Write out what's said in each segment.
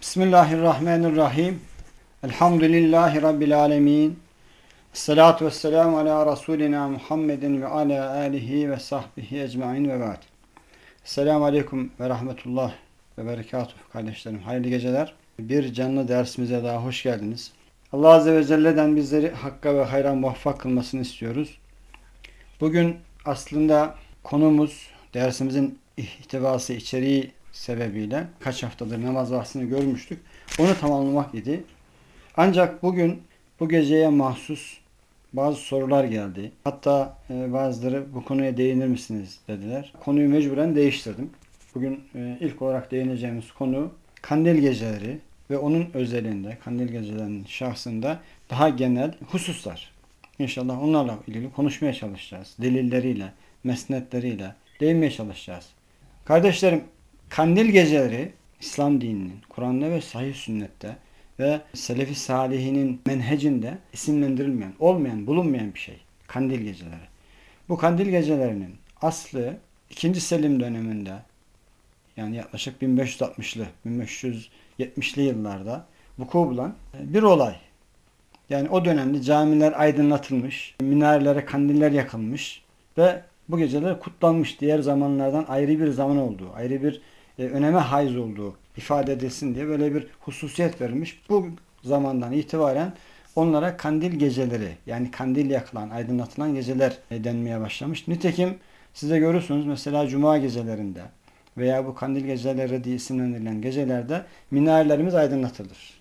Bismillahirrahmanirrahim. Elhamdülillahi Rabbil alemin. Esselatu vesselamu ala Resulina Muhammedin ve ala alihi ve sahbihi ecmain ve ba'd. Esselamu aleyküm ve rahmetullah ve berekatuhu kardeşlerim. Hayırlı geceler. Bir canlı dersimize daha hoş geldiniz. Allah Azze ve Celle'den bizleri hakka ve hayra muvaffak kılmasını istiyoruz. Bugün aslında konumuz dersimizin ihtivası içeriği sebebiyle kaç haftadır namaz bahsini görmüştük. Onu tamamlamak idi. Ancak bugün bu geceye mahsus bazı sorular geldi. Hatta e, bazıları bu konuya değinir misiniz dediler. Konuyu mecburen değiştirdim. Bugün e, ilk olarak değineceğimiz konu kandil geceleri ve onun özelinde, kandil gecelerinin şahsında daha genel hususlar. İnşallah onlarla ilgili konuşmaya çalışacağız. Delilleriyle, mesnetleriyle değinmeye çalışacağız. Kardeşlerim, kandil geceleri İslam dininin, Kur'an'da ve sahih sünnette ve Selefi Salihinin menhecinde isimlendirilmeyen, olmayan, bulunmayan bir şey. Kandil geceleri. Bu kandil gecelerinin aslı 2. Selim döneminde yani yaklaşık 1560'lı, 1570'li yıllarda vuku bulan bir olay. Yani o dönemde camiler aydınlatılmış, minarelere kandiller yakılmış ve bu geceler kutlanmış. Diğer zamanlardan ayrı bir zaman olduğu, ayrı bir e, öneme haiz olduğu ifade edilsin diye böyle bir hususiyet verilmiş. Bu zamandan itibaren onlara kandil geceleri yani kandil yakılan, aydınlatılan geceler denmeye başlamış. Nitekim size görürsünüz mesela cuma gecelerinde veya bu kandil geceleri diye isimlendirilen gecelerde minarelerimiz aydınlatılır.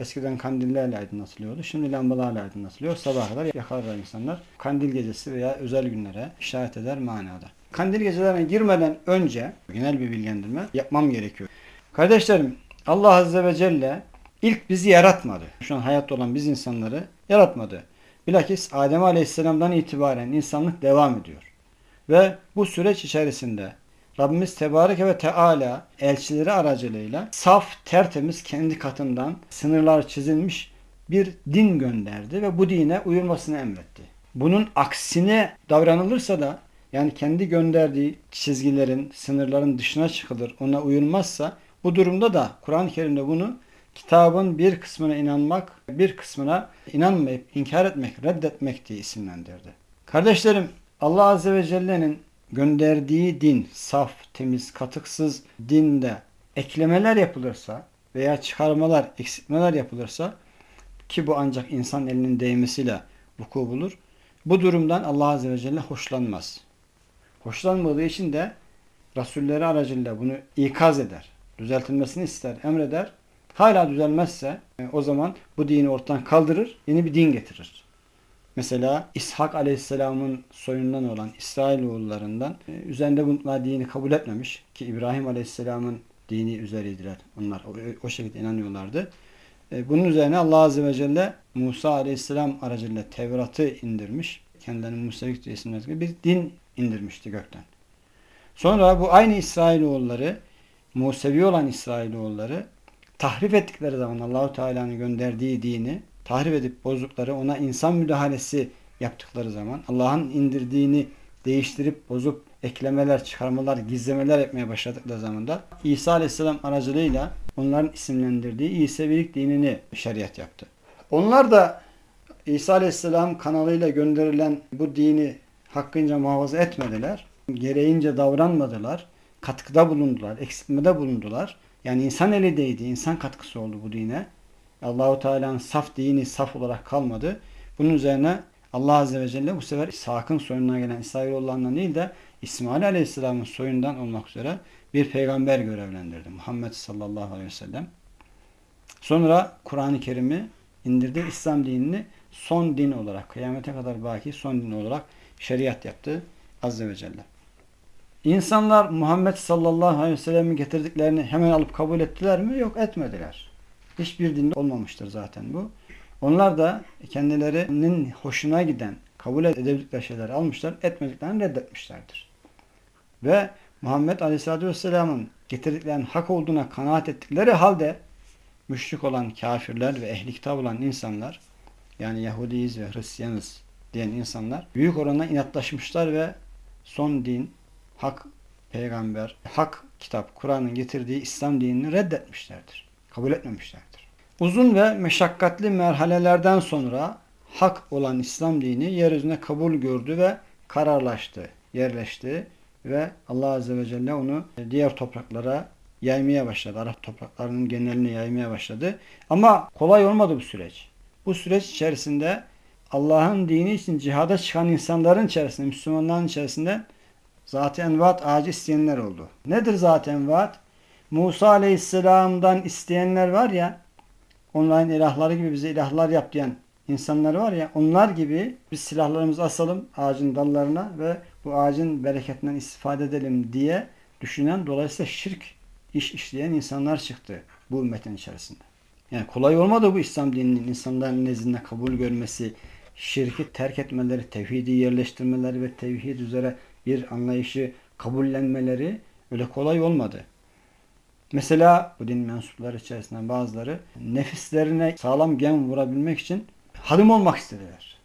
Eskiden kandillerle aydınlatılıyordu. Şimdi lambalarla aydınlatılıyor. Sabah kadar yakarlar insanlar. Kandil gecesi veya özel günlere işaret eder manada. Kandil gecelerine girmeden önce genel bir bilgilendirme yapmam gerekiyor. Kardeşlerim Allah Azze ve Celle ilk bizi yaratmadı. Şu an hayatta olan biz insanları yaratmadı. Bilakis Adem Aleyhisselam'dan itibaren insanlık devam ediyor. Ve bu süreç içerisinde Rabbimiz Tebareke ve Teala elçileri aracılığıyla saf, tertemiz kendi katından sınırlar çizilmiş bir din gönderdi ve bu dine uyulmasını emretti. Bunun aksine davranılırsa da yani kendi gönderdiği çizgilerin, sınırların dışına çıkılır, ona uyulmazsa bu durumda da Kur'an-ı Kerim'de bunu kitabın bir kısmına inanmak, bir kısmına inanmayıp inkar etmek, reddetmek diye isimlendirdi. Kardeşlerim Allah Azze ve Celle'nin gönderdiği din saf, temiz, katıksız dinde eklemeler yapılırsa veya çıkarmalar, eksiltmeler yapılırsa ki bu ancak insan elinin değmesiyle vuku bulur. Bu durumdan Allah Azze ve Celle hoşlanmaz. Hoşlanmadığı için de Resulleri aracılığıyla bunu ikaz eder. Düzeltilmesini ister, emreder. Hala düzelmezse e, o zaman bu dini ortadan kaldırır, yeni bir din getirir. Mesela İshak Aleyhisselam'ın soyundan olan İsrailoğullarından e, üzerinde bunlar dini kabul etmemiş ki İbrahim Aleyhisselam'ın dini üzeriydiler. Onlar o, o şekilde inanıyorlardı. E, bunun üzerine Allah Azze ve Celle Musa Aleyhisselam aracılığıyla Tevrat'ı indirmiş. Kendilerinin Musevi isimleri bir din indirmişti gökten. Sonra bu aynı İsrailoğulları Musevi olan İsrailoğulları tahrif ettikleri zaman Allahu Teala'nın gönderdiği dini tahrif edip bozdukları, ona insan müdahalesi yaptıkları zaman, Allah'ın indirdiğini değiştirip bozup eklemeler, çıkarmalar, gizlemeler yapmaya başladıkları zaman da İsa Aleyhisselam aracılığıyla onların isimlendirdiği İsevilik dinini şeriat yaptı. Onlar da İsa Aleyhisselam kanalıyla gönderilen bu dini hakkınca muhafaza etmediler. Gereğince davranmadılar. Katkıda bulundular, eksiltmede bulundular. Yani insan eli değdi, insan katkısı oldu bu dine. Allahu Teala'nın saf dini saf olarak kalmadı. Bunun üzerine Allah Azze ve Celle bu sefer İshak'ın soyundan gelen İsrailoğullarından değil de İsmail Aleyhisselam'ın soyundan olmak üzere bir peygamber görevlendirdi. Muhammed sallallahu aleyhi ve sellem. Sonra Kur'an-ı Kerim'i indirdi. İslam dinini son din olarak, kıyamete kadar baki son din olarak şeriat yaptı Azze ve Celle. İnsanlar Muhammed sallallahu aleyhi ve sellem'in getirdiklerini hemen alıp kabul ettiler mi? Yok etmediler. Hiçbir dinde olmamıştır zaten bu. Onlar da kendilerinin hoşuna giden, kabul edebildikleri şeyler almışlar, etmediklerini reddetmişlerdir. Ve Muhammed Aleyhisselatü Vesselam'ın getirdiklerinin hak olduğuna kanaat ettikleri halde müşrik olan kafirler ve ehli kitap olan insanlar yani Yahudiyiz ve Hristiyanız diyen insanlar büyük oranda inatlaşmışlar ve son din, hak peygamber, hak kitap, Kur'an'ın getirdiği İslam dinini reddetmişlerdir Kabul etmemişlerdir. Uzun ve meşakkatli merhalelerden sonra hak olan İslam dini yeryüzüne kabul gördü ve kararlaştı, yerleşti ve Allah Azze ve Celle onu diğer topraklara yaymaya başladı. Arap topraklarının geneline yaymaya başladı. Ama kolay olmadı bu süreç. Bu süreç içerisinde Allah'ın dini için cihada çıkan insanların içerisinde, Müslümanların içerisinde zat-ı envat ağacı isteyenler oldu. Nedir zat-ı envat? Musa Aleyhisselam'dan isteyenler var ya, onların ilahları gibi bize ilahlar yap diyen insanlar var ya, onlar gibi biz silahlarımızı asalım ağacın dallarına ve bu ağacın bereketinden istifade edelim diye düşünen, dolayısıyla şirk iş işleyen insanlar çıktı bu ümmetin içerisinde. Yani kolay olmadı bu İslam dininin insanların nezdinde kabul görmesi, şirki terk etmeleri, tevhidi yerleştirmeleri ve tevhid üzere bir anlayışı kabullenmeleri öyle kolay olmadı. Mesela bu din mensupları içerisinden bazıları nefislerine sağlam gem vurabilmek için hadım olmak istediler.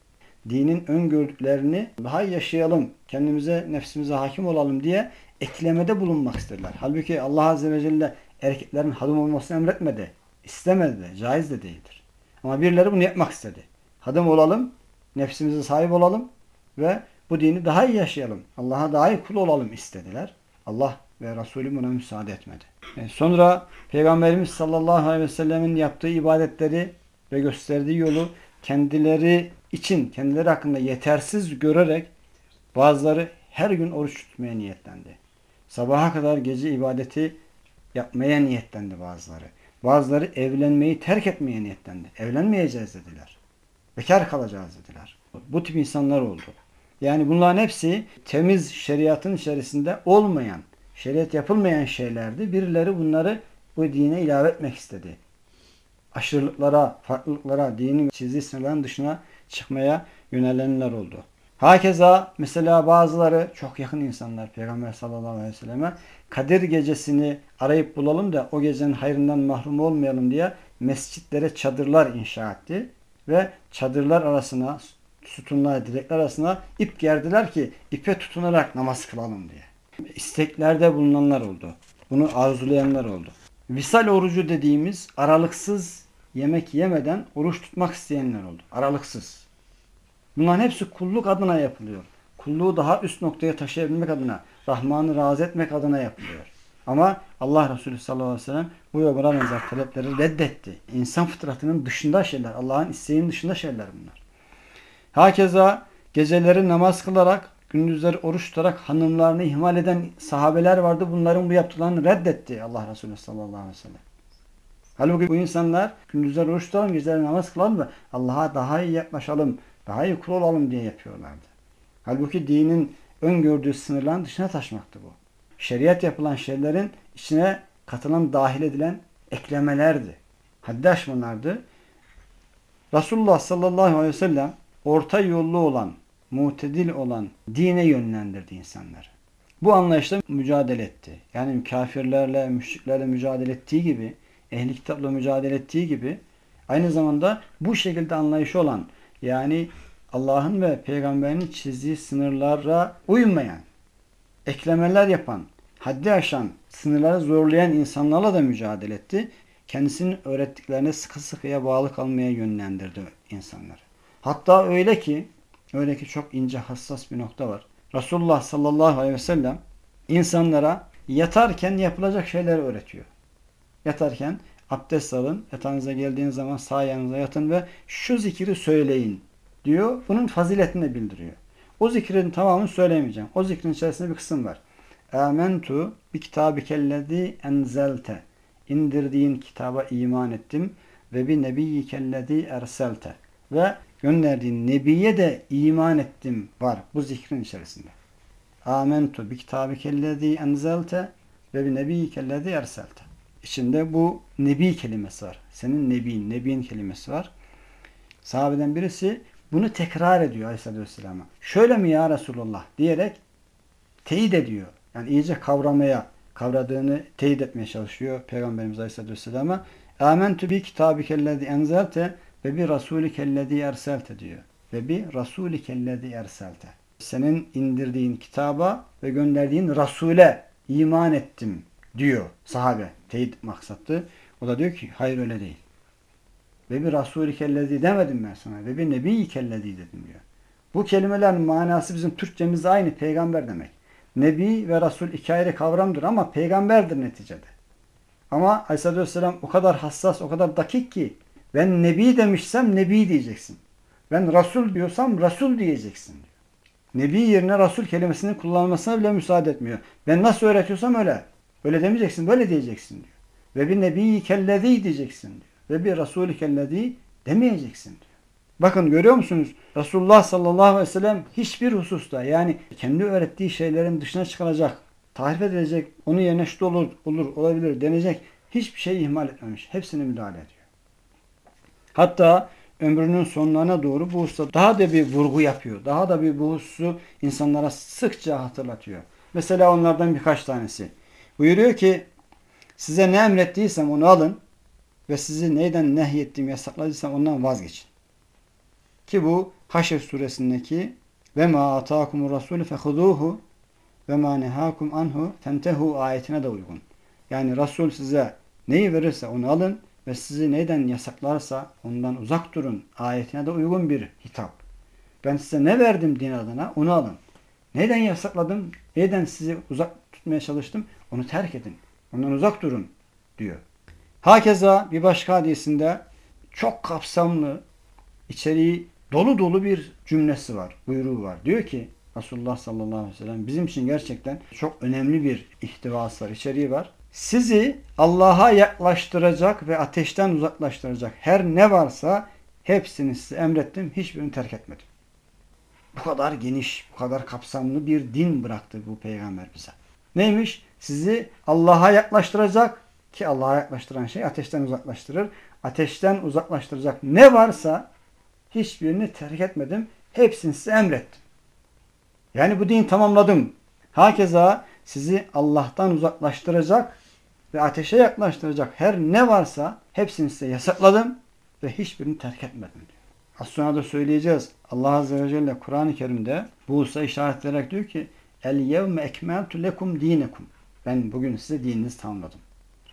Dinin öngördüklerini daha yaşayalım, kendimize, nefsimize hakim olalım diye eklemede bulunmak istediler. Halbuki Allah Azze ve Celle erkeklerin hadım olmasını emretmedi. İstemedi caiz de değildir. Ama birileri bunu yapmak istedi. Hadım olalım, nefsimize sahip olalım ve bu dini daha iyi yaşayalım. Allah'a daha iyi kul olalım istediler. Allah ve Resulü buna müsaade etmedi. Yani sonra Peygamberimiz sallallahu aleyhi ve sellemin yaptığı ibadetleri ve gösterdiği yolu kendileri için, kendileri hakkında yetersiz görerek bazıları her gün oruç tutmaya niyetlendi. Sabaha kadar gece ibadeti yapmaya niyetlendi bazıları. Bazıları evlenmeyi terk etmeye niyetlendi. Evlenmeyeceğiz dediler. Bekar kalacağız dediler. Bu tip insanlar oldu. Yani bunların hepsi temiz şeriatın içerisinde olmayan, şeriat yapılmayan şeylerdi. Birileri bunları bu dine ilave etmek istedi. Aşırılıklara, farklılıklara, dinin çizdiği sınırların dışına çıkmaya yönelenler oldu. Hakeza mesela bazıları çok yakın insanlar Peygamber sallallahu aleyhi ve selleme Kadir gecesini arayıp bulalım da o gecenin hayrından mahrum olmayalım diye mescitlere çadırlar inşa etti. Ve çadırlar arasına, sütunlar, direkler arasına ip gerdiler ki ipe tutunarak namaz kılalım diye. İsteklerde bulunanlar oldu. Bunu arzulayanlar oldu. Visal orucu dediğimiz aralıksız yemek yemeden oruç tutmak isteyenler oldu. Aralıksız. Bunların hepsi kulluk adına yapılıyor. Kulluğu daha üst noktaya taşıyabilmek adına, Rahman'ı razı etmek adına yapılıyor. Ama Allah Resulü sallallahu aleyhi ve sellem bu ve buna benzer talepleri reddetti. İnsan fıtratının dışında şeyler, Allah'ın isteğinin dışında şeyler bunlar. Hakeza geceleri namaz kılarak, gündüzleri oruç tutarak hanımlarını ihmal eden sahabeler vardı. Bunların bu yaptıklarını reddetti Allah Resulü sallallahu aleyhi ve sellem. Halbuki bu insanlar gündüzler oruç tutalım, geceleri namaz kılalım ve Allah'a daha iyi yaklaşalım, daha iyi kul olalım diye yapıyorlardı. Halbuki dinin öngördüğü sınırların dışına taşmaktı bu. Şeriat yapılan şeylerin içine katılan, dahil edilen eklemelerdi. Haddi aşmalardı. Resulullah sallallahu aleyhi ve sellem orta yollu olan, mutedil olan dine yönlendirdi insanları. Bu anlayışla mücadele etti. Yani kafirlerle, müşriklerle mücadele ettiği gibi, ehli kitapla mücadele ettiği gibi aynı zamanda bu şekilde anlayışı olan yani Allah'ın ve peygamberinin çizdiği sınırlara uymayan, eklemeler yapan, haddi aşan, sınırları zorlayan insanlarla da mücadele etti. Kendisinin öğrettiklerine sıkı sıkıya bağlı kalmaya yönlendirdi insanları. Hatta öyle ki, öyle ki çok ince hassas bir nokta var. Resulullah sallallahu aleyhi ve sellem insanlara yatarken yapılacak şeyler öğretiyor. Yatarken abdest alın, yatağınıza geldiğiniz zaman sağ yanınıza yatın ve şu zikri söyleyin diyor. Bunun faziletini bildiriyor. O zikrin tamamını söyleyemeyeceğim. O zikrin içerisinde bir kısım var. Amentu bi kitabikellezi enzelte. İndirdiğin kitaba iman ettim ve bi nebiyyikellezi erselte. Ve gönderdiğin nebiye de iman ettim var bu zikrin içerisinde. Amentu bi kitabikellezi enzelte ve bi nebiyyikellezi erselte. İçinde bu nebi kelimesi var. Senin nebin, nebin kelimesi var. Sahabeden birisi bunu tekrar ediyor Aleyhisselatü Vesselam'a. Şöyle mi ya Resulullah diyerek teyit ediyor. Yani iyice kavramaya, kavradığını teyit etmeye çalışıyor Peygamberimiz Aleyhisselatü Vesselam'a. Âmentü bi kitabikellezi enzelte ve bi rasulikellezi erselte diyor. Ve bi rasulikellezi erselte. Senin indirdiğin kitaba ve gönderdiğin Rasule iman ettim diyor sahabe. Teyit maksatlı. O da diyor ki hayır öyle değil. Ve bir Resul-i kellezi demedim ben sana. Ve bir Nebi-i kellezi dedim diyor. Bu kelimelerin manası bizim Türkçemizde aynı peygamber demek. Nebi ve Resul iki ayrı kavramdır ama peygamberdir neticede. Ama Aleyhisselatü Vesselam o kadar hassas, o kadar dakik ki ben Nebi demişsem Nebi diyeceksin. Ben Resul diyorsam Resul diyeceksin diyor. Nebi yerine Resul kelimesinin kullanılmasına bile müsaade etmiyor. Ben nasıl öğretiyorsam öyle. Öyle demeyeceksin, böyle diyeceksin diyor. Ve bir Nebi kellezi diyeceksin diyor. Ve bir Resul kellezi demeyeceksin diyor. Bakın görüyor musunuz? Resulullah sallallahu aleyhi ve sellem hiçbir hususta yani kendi öğrettiği şeylerin dışına çıkaracak, tarif edilecek, onun yerine şu olur, olur, olabilir denecek hiçbir şey ihmal etmemiş. Hepsine müdahale ediyor. Hatta ömrünün sonlarına doğru bu hususta daha da bir vurgu yapıyor. Daha da bir bu hususu insanlara sıkça hatırlatıyor. Mesela onlardan birkaç tanesi. Buyuruyor ki size ne emrettiysem onu alın ve sizi neyden nehyettiğim yasakladıysam ondan vazgeçin. Ki bu Haşr suresindeki ve ma ataakumur rasulü fehuduhu ve ma nehakum anhu fentehu ayetine de uygun. Yani Resul size neyi verirse onu alın ve sizi neyden yasaklarsa ondan uzak durun ayetine de uygun bir hitap. Ben size ne verdim din adına onu alın. Neyden yasakladım? Neyden sizi uzak tutmaya çalıştım? Onu terk edin. Ondan uzak durun diyor. Hakeza bir başka hadisinde çok kapsamlı, içeriği dolu dolu bir cümlesi var, buyruğu var. Diyor ki Resulullah sallallahu aleyhi ve sellem bizim için gerçekten çok önemli bir ihtivası var, içeriği var. Sizi Allah'a yaklaştıracak ve ateşten uzaklaştıracak her ne varsa hepsini size emrettim, hiçbirini terk etmedim. Bu kadar geniş, bu kadar kapsamlı bir din bıraktı bu peygamber bize. Neymiş? Sizi Allah'a yaklaştıracak ki Allah'a yaklaştıran şey ateşten uzaklaştırır. Ateşten uzaklaştıracak ne varsa hiçbirini terk etmedim. Hepsini size emrettim. Yani bu din tamamladım. Hakeza sizi Allah'tan uzaklaştıracak ve ateşe yaklaştıracak her ne varsa hepsini size yasakladım ve hiçbirini terk etmedim diyor. Az sonra da söyleyeceğiz. Allah Azze ve Celle Kur'an-ı Kerim'de bu hususa işaret ederek diyor ki El yevme ekmeltu lekum dinekum. Ben bugün size dininizi tamamladım.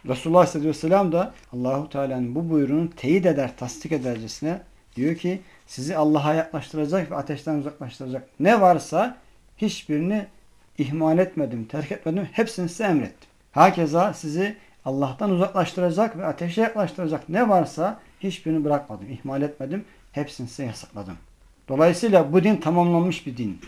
Resulullah Aleyhisselam da Allahu Teala'nın bu buyruğunu teyit eder, tasdik edercesine diyor ki sizi Allah'a yaklaştıracak ve ateşten uzaklaştıracak ne varsa hiçbirini ihmal etmedim, terk etmedim. Hepsini size emrettim. Hakeza sizi Allah'tan uzaklaştıracak ve ateşe yaklaştıracak ne varsa hiçbirini bırakmadım, ihmal etmedim. Hepsini size yasakladım. Dolayısıyla bu din tamamlanmış bir din.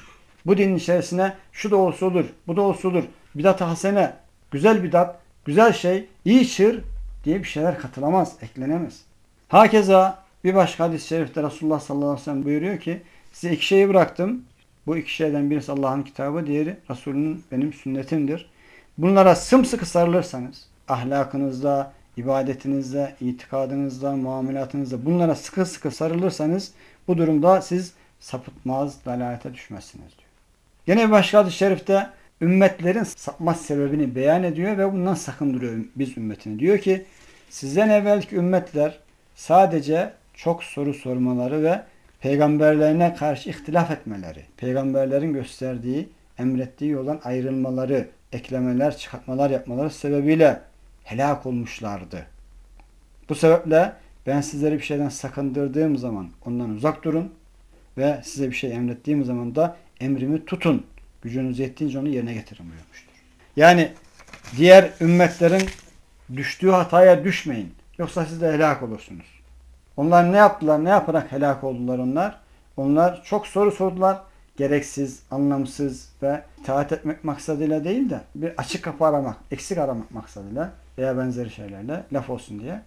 Bu dinin içerisine şu da olsa olur, bu da olsa olur. Bidat-ı hasene, güzel bidat, güzel şey, iyi çır diye bir şeyler katılamaz, eklenemez. Hakeza bir başka hadis-i şerifte Resulullah sallallahu aleyhi ve sellem buyuruyor ki size iki şeyi bıraktım. Bu iki şeyden birisi Allah'ın kitabı, diğeri Resulünün benim sünnetimdir. Bunlara sımsıkı sarılırsanız ahlakınızda, ibadetinizde, itikadınızda, muamelatınızda bunlara sıkı sıkı sarılırsanız bu durumda siz sapıtmaz, dalalete düşmezsiniz diyor. Yine bir başka hadis-i şerifte ümmetlerin sapma sebebini beyan ediyor ve bundan sakındırıyor biz ümmetini. Diyor ki sizden evvelki ümmetler sadece çok soru sormaları ve peygamberlerine karşı ihtilaf etmeleri, peygamberlerin gösterdiği, emrettiği yoldan ayrılmaları, eklemeler, çıkartmalar yapmaları sebebiyle helak olmuşlardı. Bu sebeple ben sizleri bir şeyden sakındırdığım zaman ondan uzak durun ve size bir şey emrettiğim zaman da emrimi tutun. Gücünüz yettiğince onu yerine getirin buyurmuştur. Yani diğer ümmetlerin düştüğü hataya düşmeyin. Yoksa siz de helak olursunuz. Onlar ne yaptılar? Ne yaparak helak oldular onlar? Onlar çok soru sordular. Gereksiz, anlamsız ve itaat etmek maksadıyla değil de bir açık kapı aramak, eksik aramak maksadıyla veya benzeri şeylerle laf olsun diye.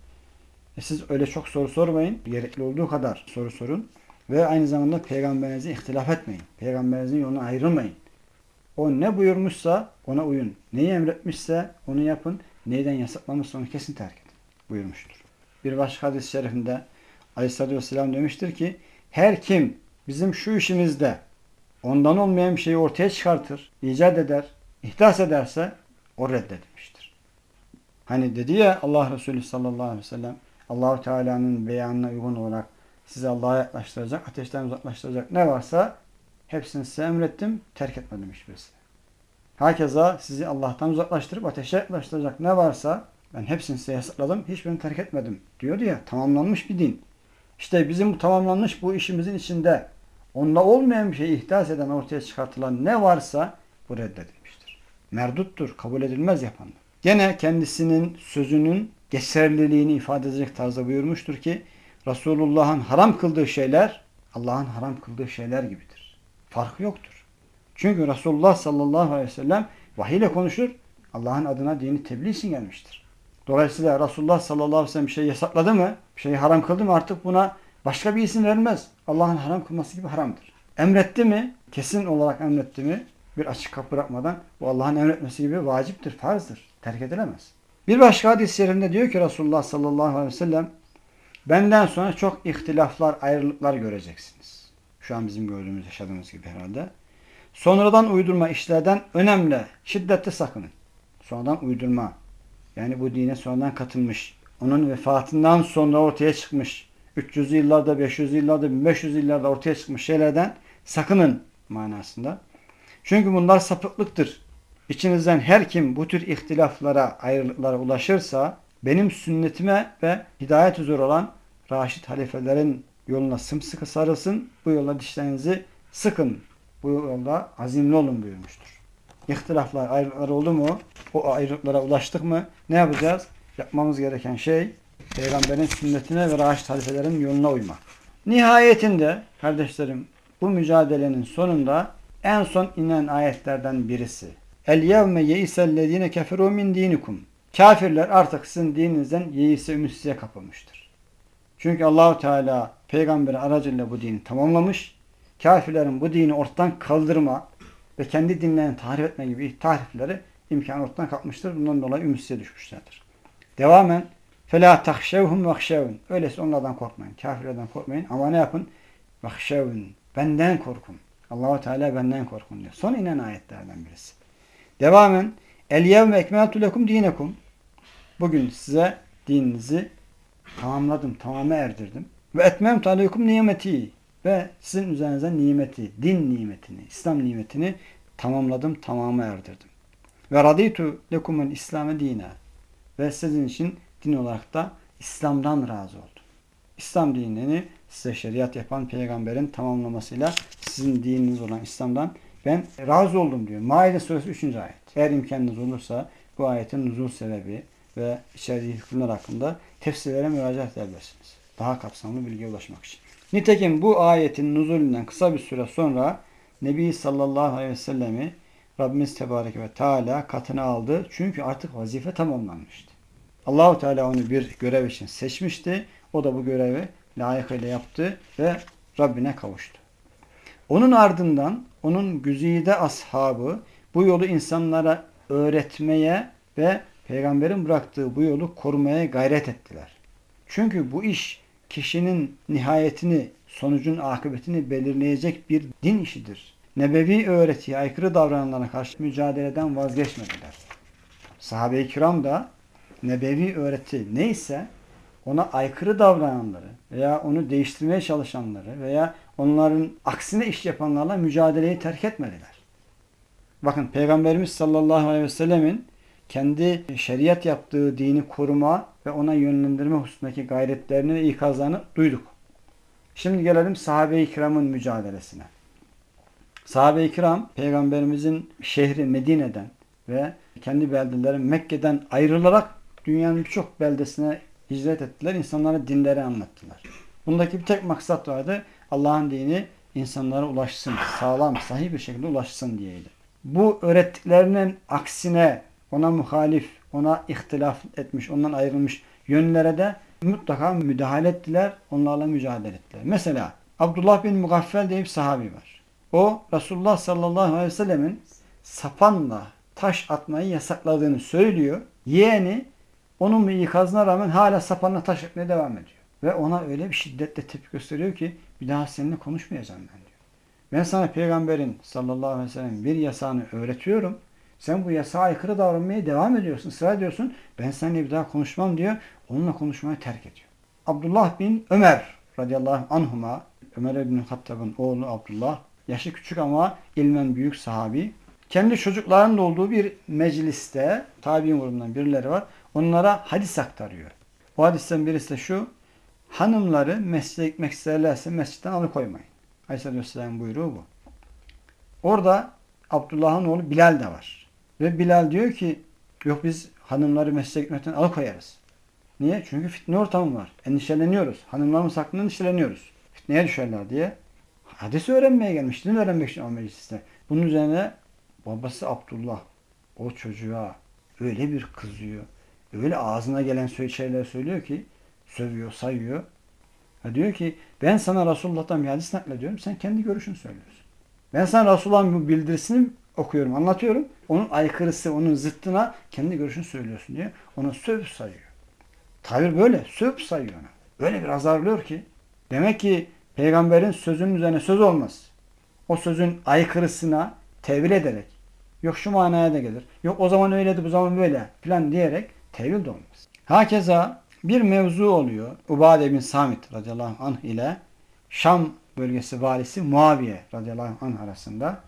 E siz öyle çok soru sormayın. Gerekli olduğu kadar soru sorun. Ve aynı zamanda peygamberinize ihtilaf etmeyin. Peygamberinizin yoluna ayrılmayın. O ne buyurmuşsa ona uyun. Neyi emretmişse onu yapın. Neyden yasaklamışsa onu kesin terk edin. Buyurmuştur. Bir başka hadis-i şerifinde Aleyhisselatü Vesselam demiştir ki her kim bizim şu işimizde ondan olmayan bir şeyi ortaya çıkartır, icat eder, ihdas ederse o reddedilmiştir. Hani dedi ya Allah Resulü sallallahu aleyhi ve sellem Allahu Teala'nın beyanına uygun olarak sizi Allah'a yaklaştıracak, ateşten uzaklaştıracak ne varsa hepsini size emrettim, terk etmedim hiçbirisini. Hakeza sizi Allah'tan uzaklaştırıp ateşe yaklaştıracak ne varsa Ben hepsini size yasakladım. Hiçbirini terk etmedim. Diyordu ya. Tamamlanmış bir din. İşte bizim tamamlanmış bu işimizin içinde onda olmayan bir şeyi ihdas eden ortaya çıkartılan ne varsa bu reddedilmiştir. Merduttur. Kabul edilmez yapanlar. Gene kendisinin sözünün geçerliliğini ifade edecek tarzda buyurmuştur ki Resulullah'ın haram kıldığı şeyler Allah'ın haram kıldığı şeyler gibidir. Farkı yoktur. Çünkü Resulullah sallallahu aleyhi ve sellem vahiy ile konuşur. Allah'ın adına dini tebliğ için gelmiştir. Dolayısıyla Resulullah sallallahu aleyhi ve sellem bir şey yasakladı mı, bir şeyi haram kıldı mı artık buna başka bir isim verilmez. Allah'ın haram kılması gibi haramdır. Emretti mi, kesin olarak emretti mi, bir açık kapı bırakmadan bu Allah'ın emretmesi gibi vaciptir, farzdır. Terk edilemez. Bir başka hadis-i şerifinde diyor ki Resulullah sallallahu aleyhi ve sellem benden sonra çok ihtilaflar, ayrılıklar göreceksiniz. Şu an bizim gördüğümüz, yaşadığımız gibi herhalde. Sonradan uydurma işlerden önemli, şiddetli sakının. Sonradan uydurma. Yani bu dine sonradan katılmış. Onun vefatından sonra ortaya çıkmış. 300 yıllarda, 500 yıllarda, 1500 yıllarda ortaya çıkmış şeylerden sakının manasında. Çünkü bunlar sapıklıktır. İçinizden her kim bu tür ihtilaflara, ayrılıklara ulaşırsa benim sünnetime ve hidayet üzere olan Raşid halifelerin yoluna sımsıkı sarılsın. Bu yolla dişlerinizi sıkın. Bu yolda azimli olun buyurmuştur. İhtilaflar, ayrılıklar oldu mu? O ayrılıklara ulaştık mı? Ne yapacağız? Yapmamız gereken şey Peygamberin sünnetine ve Raşid halifelerin yoluna uymak. Nihayetinde kardeşlerim bu mücadelenin sonunda en son inen ayetlerden birisi. El yevme yeisellezine keferu min dinikum. Kafirler artık sizin dininizden yeise ümitsizliğe kapılmıştır. Çünkü Allahu Teala peygamberi aracılığıyla bu dini tamamlamış. Kafirlerin bu dini ortadan kaldırma ve kendi dinlerini tahrip etme gibi tahrifleri imkanı ortadan kalkmıştır. Bundan dolayı ümitsizliğe düşmüşlerdir. Devamen فَلَا تَخْشَوْهُمْ وَخْشَوْنْ Öyleyse onlardan korkmayın. Kafirlerden korkmayın ama ne yapın? وَخْشَوْنْ Benden korkun. Allahu Teala benden korkun diyor. Son inen ayetlerden birisi. Devamen El yevme ekmeltu lekum dinekum. Bugün size dininizi tamamladım, tamama erdirdim. Ve etmemtu aleykum nimeti. Ve sizin üzerinize nimeti, din nimetini, İslam nimetini tamamladım, tamama erdirdim. Ve raditu lekumul İslam'e dine. Ve sizin için din olarak da İslam'dan razı oldum. İslam dinini size şeriat yapan peygamberin tamamlamasıyla sizin dininiz olan İslam'dan ben razı oldum diyor. Maide suresi 3. ayet. Eğer imkanınız olursa bu ayetin nuzul sebebi ve içerdiği hükümler hakkında tefsirlere müracaat edebilirsiniz. Daha kapsamlı bilgiye ulaşmak için. Nitekim bu ayetin nuzulünden kısa bir süre sonra Nebi sallallahu aleyhi ve sellemi Rabbimiz Tebarek ve Teala katına aldı. Çünkü artık vazife tamamlanmıştı. Allahu Teala onu bir görev için seçmişti. O da bu görevi layıkıyla yaptı ve Rabbine kavuştu. Onun ardından onun güzide ashabı bu yolu insanlara öğretmeye ve peygamberin bıraktığı bu yolu korumaya gayret ettiler. Çünkü bu iş kişinin nihayetini, sonucun akıbetini belirleyecek bir din işidir. Nebevi öğretiye aykırı davrananlara karşı mücadeleden vazgeçmediler. Sahabe-i kiram da nebevi öğreti neyse ona aykırı davrananları veya onu değiştirmeye çalışanları veya onların aksine iş yapanlarla mücadeleyi terk etmediler. Bakın Peygamberimiz sallallahu aleyhi ve sellemin kendi şeriat yaptığı dini koruma ve ona yönlendirme hususundaki gayretlerini ve ikazlarını duyduk. Şimdi gelelim sahabe-i kiramın mücadelesine. Sahabe-i kiram Peygamberimizin şehri Medine'den ve kendi beldeleri Mekke'den ayrılarak dünyanın birçok beldesine hicret ettiler. İnsanlara dinleri anlattılar. Bundaki bir tek maksat vardı. Allah'ın dini insanlara ulaşsın. Sağlam, sahih bir şekilde ulaşsın diyeydi. Bu öğrettiklerinin aksine ona muhalif, ona ihtilaf etmiş, ondan ayrılmış yönlere de mutlaka müdahale ettiler. Onlarla mücadele ettiler. Mesela Abdullah bin Mugaffel diye bir sahabi var. O Resulullah sallallahu aleyhi ve sellemin sapanla taş atmayı yasakladığını söylüyor. Yeğeni onun bir ikazına rağmen hala sapanla taş atmaya devam ediyor. Ve ona öyle bir şiddetle tepki gösteriyor ki bir daha seninle konuşmayacağım ben diyor. Ben sana peygamberin sallallahu aleyhi ve sellem bir yasağını öğretiyorum. Sen bu yasağa aykırı davranmaya devam ediyorsun, ısrar ediyorsun. Ben seninle bir daha konuşmam diyor. Onunla konuşmayı terk ediyor. Abdullah bin Ömer radıyallahu anhuma Ömer bin Hattab'ın oğlu Abdullah yaşı küçük ama ilmen büyük sahabi. Kendi çocuklarının olduğu bir mecliste tabi'in grubundan birileri var. onlara hadis aktarıyor. O hadisten birisi de şu. Hanımları mescide gitmek isterlerse mescitten alıkoymayın. Aleyhisselatü Vesselam buyruğu bu. Orada Abdullah'ın oğlu Bilal de var. Ve Bilal diyor ki yok biz hanımları mescide gitmekten alıkoyarız. Niye? Çünkü fitne ortamı var. Endişeleniyoruz. Hanımlarımız hakkında endişeleniyoruz. Fitneye düşerler diye. Hadis öğrenmeye gelmiş. Din öğrenmek için mecliste. Bunun üzerine babası Abdullah o çocuğa öyle bir kızıyor. Öyle ağzına gelen şeyler söylüyor ki sövüyor, sayıyor. Ha diyor ki ben sana Resulullah'tan bir hadis naklediyorum. Sen kendi görüşünü söylüyorsun. Ben sana Resulullah'ın bildirisini okuyorum, anlatıyorum. Onun aykırısı, onun zıttına kendi görüşünü söylüyorsun diye onu söv sayıyor. Tabir böyle. Söv sayıyor ona. Öyle bir azarlıyor ki. Demek ki peygamberin sözünün üzerine söz olmaz. O sözün aykırısına tevil ederek yok şu manaya da gelir. Yok o zaman öyleydi bu zaman böyle filan diyerek tevil de olmaz. Hakeza bir mevzu oluyor. Ubade bin Samit radıyallahu anh ile Şam bölgesi valisi Muaviye radıyallahu anh arasında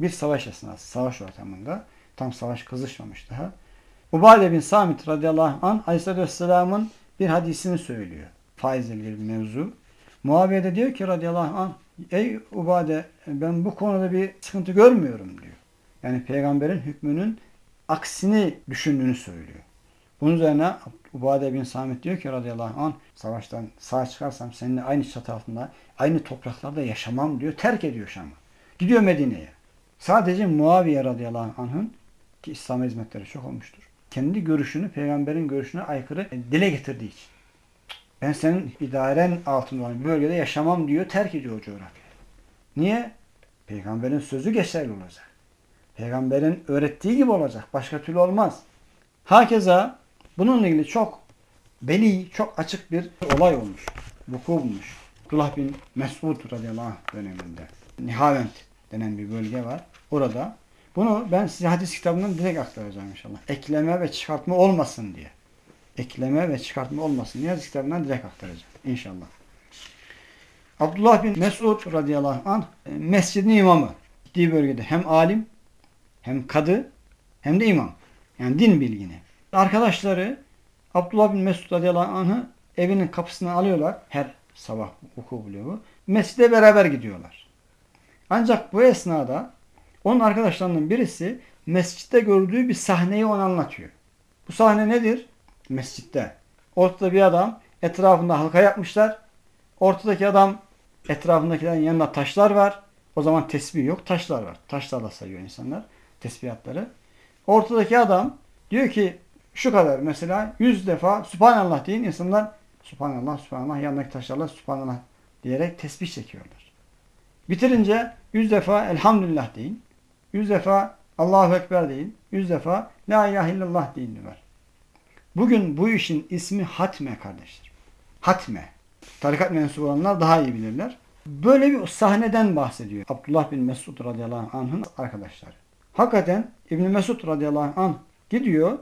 bir savaş esnası, savaş ortamında tam savaş kızışmamış daha. Ubade bin Samit radıyallahu anh Aleyhisselatü Vesselam'ın bir hadisini söylüyor. Faizle ilgili bir mevzu. Muaviye diyor ki radıyallahu anh ey Ubade ben bu konuda bir sıkıntı görmüyorum diyor. Yani peygamberin hükmünün aksini düşündüğünü söylüyor. Bunun üzerine Ubade bin Samit diyor ki radıyallahu anh savaştan sağ çıkarsam seninle aynı çatı altında aynı topraklarda yaşamam diyor. Terk ediyor Şam'ı. Gidiyor Medine'ye. Sadece Muaviye radıyallahu anh'ın ki İslam hizmetleri çok olmuştur. Kendi görüşünü peygamberin görüşüne aykırı dile getirdiği için. Ben senin idaren altında olan bölgede yaşamam diyor. Terk ediyor o coğrafyayı. Niye? Peygamberin sözü geçerli olacak. Peygamberin öğrettiği gibi olacak. Başka türlü olmaz. Hakeza bununla ilgili çok beli, çok açık bir olay olmuş. Vuku bulmuş. Abdullah bin Mesud radıyallahu anh döneminde. Nihavent denen bir bölge var. Orada. Bunu ben size hadis kitabından direkt aktaracağım inşallah. Ekleme ve çıkartma olmasın diye. Ekleme ve çıkartma olmasın diye hadis kitabından direkt aktaracağım inşallah. Abdullah bin Mesud radıyallahu anh mescidin imamı. Gittiği bölgede hem alim hem kadı hem de imam. Yani din bilgini. Arkadaşları Abdullah bin Mesud radıyallahu anh'ı evinin kapısına alıyorlar. Her sabah vuku buluyor bu. Mescide beraber gidiyorlar. Ancak bu esnada onun arkadaşlarının birisi mescitte gördüğü bir sahneyi ona anlatıyor. Bu sahne nedir? Mescitte. Ortada bir adam etrafında halka yapmışlar. Ortadaki adam etrafındakilerin yanında taşlar var. O zaman tesbih yok. Taşlar var. Taşlarla sayıyor insanlar tesbihatları. Ortadaki adam diyor ki şu kadar mesela yüz defa Subhanallah deyin insanlar Subhanallah Subhanallah yanındaki taşlarla Subhanallah diyerek tesbih çekiyorlar. Bitirince yüz defa Elhamdülillah deyin. Yüz defa Allahu Ekber deyin. Yüz defa La ilahe illallah deyin diyorlar. Bugün bu işin ismi hatme kardeşler. Hatme. Tarikat mensubu olanlar daha iyi bilirler. Böyle bir sahneden bahsediyor. Abdullah bin Mesud radıyallahu anh'ın arkadaşları. Hakikaten İbn Mesud radıyallahu anh gidiyor.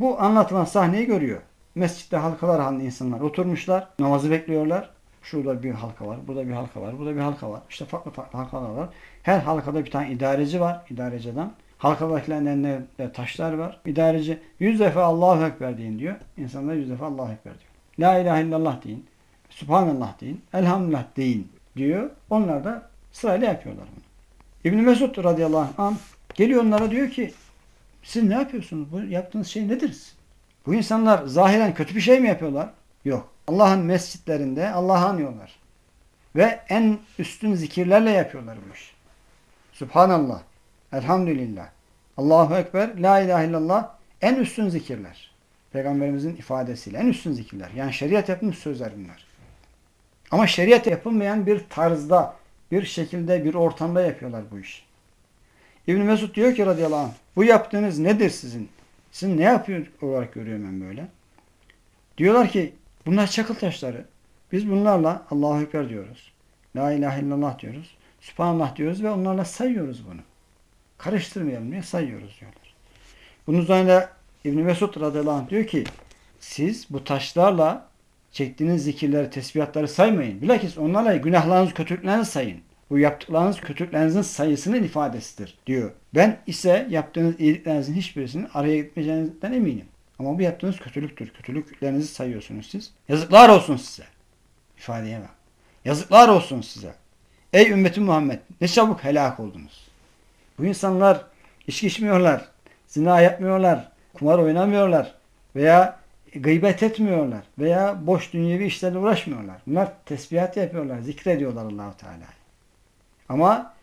Bu anlatılan sahneyi görüyor. Mescitte halkalar halinde insanlar oturmuşlar. Namazı bekliyorlar. Şurada bir halka var, burada bir halka var, burada bir halka var. İşte farklı farklı halkalar var. Her halkada bir tane idareci var, idareci adam. Halkadakilerin elinde taşlar var. İdareci yüz defa Allahu Ekber deyin diyor. İnsanlar yüz defa Allahu Ekber diyor. La ilahe illallah deyin. Subhanallah deyin. Elhamdülillah deyin diyor. Onlar da sırayla yapıyorlar bunu. İbn Mesud radıyallahu anh geliyor onlara diyor ki siz ne yapıyorsunuz? Bu yaptığınız şey nedir? Bu insanlar zahiren kötü bir şey mi yapıyorlar? Yok. Allah'ın mescitlerinde Allah'ı anıyorlar. Ve en üstün zikirlerle yapıyorlar bu iş. Subhanallah. Elhamdülillah. Allahu Ekber. La ilahe illallah. En üstün zikirler. Peygamberimizin ifadesiyle. En üstün zikirler. Yani şeriat yapılmış sözler bunlar. Ama şeriat yapılmayan bir tarzda, bir şekilde, bir ortamda yapıyorlar bu işi. İbn Mesud diyor ki radıyallahu anh, bu yaptığınız nedir sizin? Sizin ne yapıyor olarak görüyorum ben böyle. Diyorlar ki bunlar çakıl taşları. Biz bunlarla Allahu Ekber diyoruz. La ilahe illallah diyoruz. Subhanallah diyoruz ve onlarla sayıyoruz bunu. Karıştırmayalım diye sayıyoruz diyorlar. Bunun üzerine İbn Mesud radıyallahu anh diyor ki siz bu taşlarla çektiğiniz zikirleri, tesbihatları saymayın. Bilakis onlarla günahlarınızı, kötülüklerinizi sayın. Bu yaptıklarınız kötülüklerinizin sayısının ifadesidir diyor. Ben ise yaptığınız iyiliklerinizin hiçbirisinin araya gitmeyeceğinizden eminim. Ama bu yaptığınız kötülüktür. Kötülüklerinizi sayıyorsunuz siz. Yazıklar olsun size. İfadeye bak. Yazıklar olsun size. Ey ümmeti Muhammed ne çabuk helak oldunuz. Bu insanlar içki içmiyorlar, zina yapmıyorlar, kumar oynamıyorlar veya gıybet etmiyorlar veya boş dünyevi işlerle uğraşmıyorlar. Bunlar tesbihat yapıyorlar, zikrediyorlar Allahu Teala'yı. Ama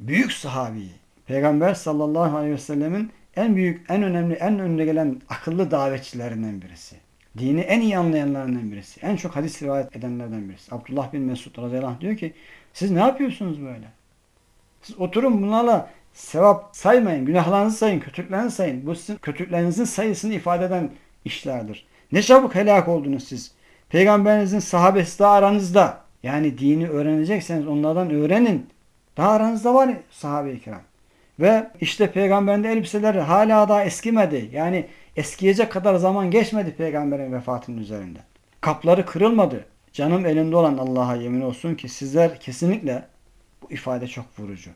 büyük sahabi, Peygamber sallallahu aleyhi ve sellemin en büyük, en önemli, en önüne gelen akıllı davetçilerinden birisi. Dini en iyi anlayanlarından birisi. En çok hadis rivayet edenlerden birisi. Abdullah bin Mesud radıyallahu anh diyor ki siz ne yapıyorsunuz böyle? Siz oturun bunlarla sevap saymayın, günahlarınızı sayın, kötülüklerinizi sayın. Bu sizin kötülüklerinizin sayısını ifade eden işlerdir. Ne çabuk helak oldunuz siz. Peygamberinizin sahabesi de aranızda. Yani dini öğrenecekseniz onlardan öğrenin. Daha aranızda var sahabe-i kiram. Ve işte peygamberin elbiseleri hala daha eskimedi. Yani eskiyecek kadar zaman geçmedi peygamberin vefatının üzerinden. Kapları kırılmadı. Canım elinde olan Allah'a yemin olsun ki sizler kesinlikle bu ifade çok vurucu.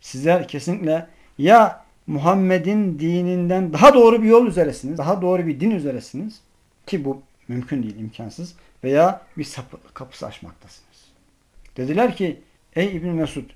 Sizler kesinlikle ya Muhammed'in dininden daha doğru bir yol üzeresiniz, daha doğru bir din üzeresiniz ki bu mümkün değil, imkansız veya bir sapıklık kapısı açmaktasınız. Dediler ki ey İbn Mesud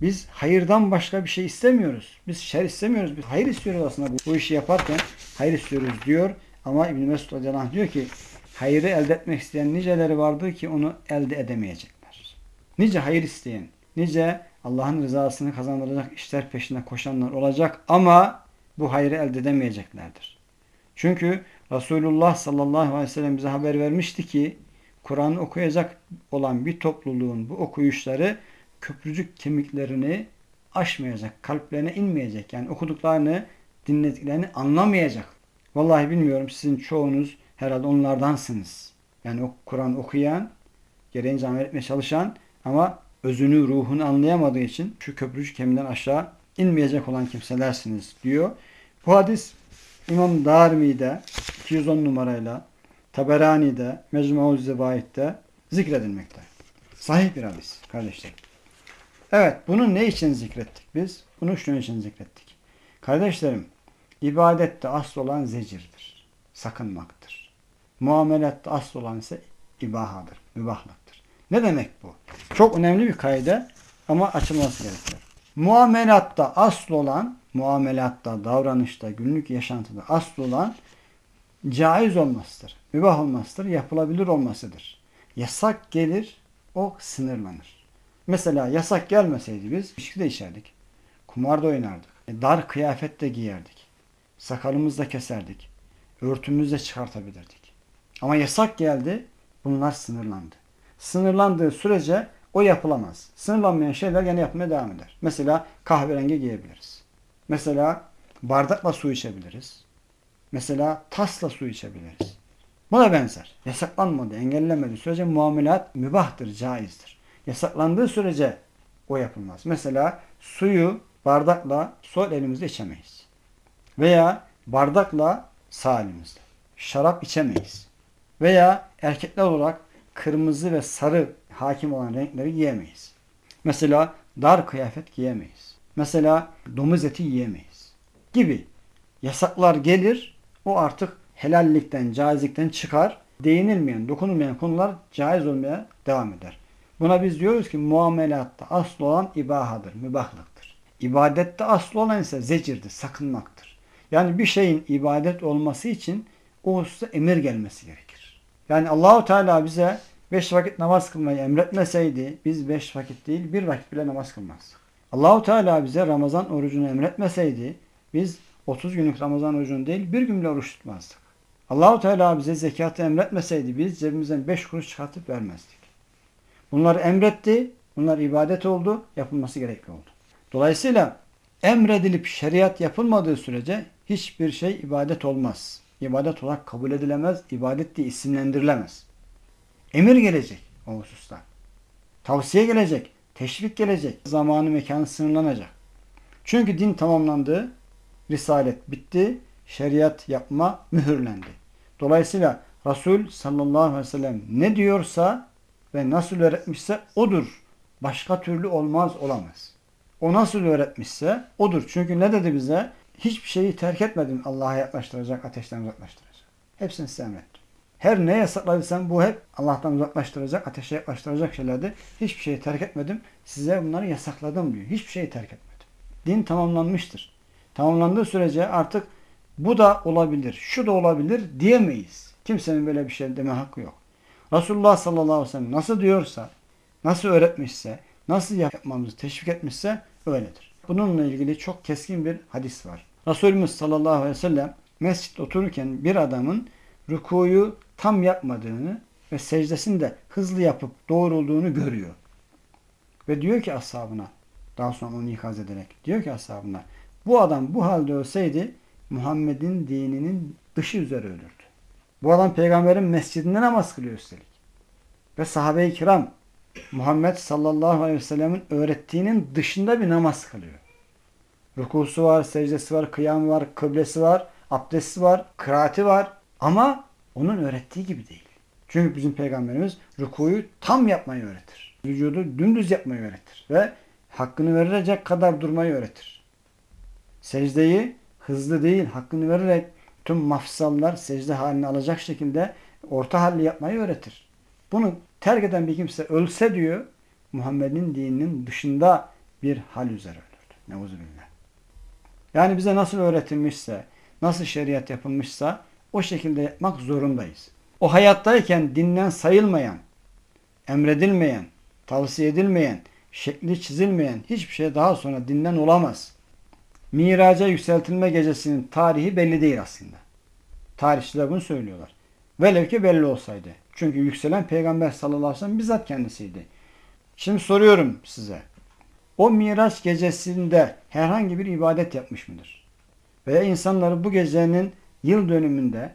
biz hayırdan başka bir şey istemiyoruz. Biz şer istemiyoruz. Biz hayır istiyoruz aslında bu, bu işi yaparken hayır istiyoruz diyor. Ama İbn Mesud radıyallahu diyor ki hayrı elde etmek isteyen niceleri vardır ki onu elde edemeyecekler. Nice hayır isteyen, nice Allah'ın rızasını kazandıracak işler peşinde koşanlar olacak ama bu hayrı elde edemeyeceklerdir. Çünkü Resulullah sallallahu aleyhi ve sellem bize haber vermişti ki Kur'an'ı okuyacak olan bir topluluğun bu okuyuşları köprücük kemiklerini aşmayacak, kalplerine inmeyecek. Yani okuduklarını, dinlediklerini anlamayacak. Vallahi bilmiyorum sizin çoğunuz herhalde onlardansınız. Yani o Kur'an okuyan, gereğince amel etmeye çalışan ama özünü, ruhunu anlayamadığı için şu köprücük kemiğinden aşağı inmeyecek olan kimselersiniz diyor. Bu hadis İmam Darmi'de 210 numarayla Taberani'de, Mecmu'u Zevait'te zikredilmekte. Sahih bir hadis kardeşlerim. Evet, bunu ne için zikrettik biz? Bunu şunun için zikrettik. Kardeşlerim, ibadette asıl olan zecirdir. Sakınmaktır. Muamelatte asıl olan ise ibahadır, mübahlıktır. Ne demek bu? Çok önemli bir kayda ama açılması gerekiyor. Muamelatta asıl olan, muamelatta, davranışta, günlük yaşantıda asıl olan caiz olmasıdır. Mübah olmasıdır, yapılabilir olmasıdır. Yasak gelir, o sınırlanır. Mesela yasak gelmeseydi biz içki de içerdik. Kumarda oynardık. E, dar kıyafet de giyerdik. Sakalımızı da keserdik. Örtümüzü de çıkartabilirdik. Ama yasak geldi, bunlar sınırlandı. Sınırlandığı sürece o yapılamaz. Sınırlanmayan şeyler gene yapmaya devam eder. Mesela kahverengi giyebiliriz. Mesela bardakla su içebiliriz. Mesela tasla su içebiliriz. Buna benzer. Yasaklanmadı, engellemedi sürece muamelat mübahtır, caizdir. Yasaklandığı sürece o yapılmaz. Mesela suyu bardakla sol elimizde içemeyiz. Veya bardakla sağ elimizde. Şarap içemeyiz. Veya erkekler olarak kırmızı ve sarı hakim olan renkleri giyemeyiz. Mesela dar kıyafet giyemeyiz. Mesela domuz eti yiyemeyiz. Gibi yasaklar gelir. O artık helallikten, caizlikten çıkar. Değinilmeyen, dokunulmayan konular caiz olmaya devam eder. Buna biz diyoruz ki muamelatta asıl olan ibahadır, mübahlıktır. İbadette asıl olan ise zecirdir, sakınmaktır. Yani bir şeyin ibadet olması için o hususta emir gelmesi gerekir. Yani Allahu Teala bize beş vakit namaz kılmayı emretmeseydi biz beş vakit değil bir vakit bile namaz kılmazdık. Allahu Teala bize Ramazan orucunu emretmeseydi biz 30 günlük Ramazan orucunu değil bir gün bile oruç tutmazdık. Allahu Teala bize zekatı emretmeseydi biz cebimizden 5 kuruş çıkartıp vermezdik. Bunları emretti, bunlar ibadet oldu, yapılması gerekli oldu. Dolayısıyla emredilip şeriat yapılmadığı sürece hiçbir şey ibadet olmaz. İbadet olarak kabul edilemez, ibadet diye isimlendirilemez. Emir gelecek o hususta. Tavsiye gelecek, teşvik gelecek. Zamanı mekanı sınırlanacak. Çünkü din tamamlandı, risalet bitti, şeriat yapma mühürlendi. Dolayısıyla Resul sallallahu aleyhi ve sellem ne diyorsa ve nasıl öğretmişse odur. Başka türlü olmaz olamaz. O nasıl öğretmişse odur. Çünkü ne dedi bize? hiçbir şeyi terk etmedim Allah'a yaklaştıracak, ateşten uzaklaştıracak. Hepsini size emrettim. Her ne yasakladıysam bu hep Allah'tan uzaklaştıracak, ateşe yaklaştıracak şeylerdi. Hiçbir şeyi terk etmedim. Size bunları yasakladım diyor. Hiçbir şeyi terk etmedim. Din tamamlanmıştır. Tamamlandığı sürece artık bu da olabilir, şu da olabilir diyemeyiz. Kimsenin böyle bir şey deme hakkı yok. Resulullah sallallahu aleyhi ve sellem nasıl diyorsa, nasıl öğretmişse, nasıl yapmamızı teşvik etmişse öyledir. Bununla ilgili çok keskin bir hadis var. Resulümüz sallallahu aleyhi ve sellem mescitte otururken bir adamın rükuyu tam yapmadığını ve secdesini de hızlı yapıp doğrulduğunu görüyor. Ve diyor ki ashabına, daha sonra onu ikaz ederek, diyor ki ashabına, bu adam bu halde ölseydi Muhammed'in dininin dışı üzere ölürdü. Bu adam peygamberin mescidinde namaz kılıyor üstelik. Ve sahabe-i kiram Muhammed sallallahu aleyhi ve sellemin öğrettiğinin dışında bir namaz kılıyor. Rukusu var, secdesi var, kıyam var, kıblesi var, abdesti var, kıraati var. Ama onun öğrettiği gibi değil. Çünkü bizim peygamberimiz rukuyu tam yapmayı öğretir. Vücudu dümdüz yapmayı öğretir. Ve hakkını verilecek kadar durmayı öğretir. Secdeyi hızlı değil, hakkını vererek tüm mafsallar secde halini alacak şekilde orta halli yapmayı öğretir. Bunu terk eden bir kimse ölse diyor Muhammed'in dininin dışında bir hal üzere ölürdü. Neuzubillah. Yani bize nasıl öğretilmişse, nasıl şeriat yapılmışsa o şekilde yapmak zorundayız. O hayattayken dinden sayılmayan, emredilmeyen, tavsiye edilmeyen, şekli çizilmeyen hiçbir şey daha sonra dinden olamaz. Miraca yükseltilme gecesinin tarihi belli değil aslında. Tarihçiler bunu söylüyorlar. Velev ki belli olsaydı. Çünkü yükselen peygamber sallallahu aleyhi ve sellem bizzat kendisiydi. Şimdi soruyorum size. O Miraç gecesinde herhangi bir ibadet yapmış mıdır? Veya insanları bu gecenin yıl dönümünde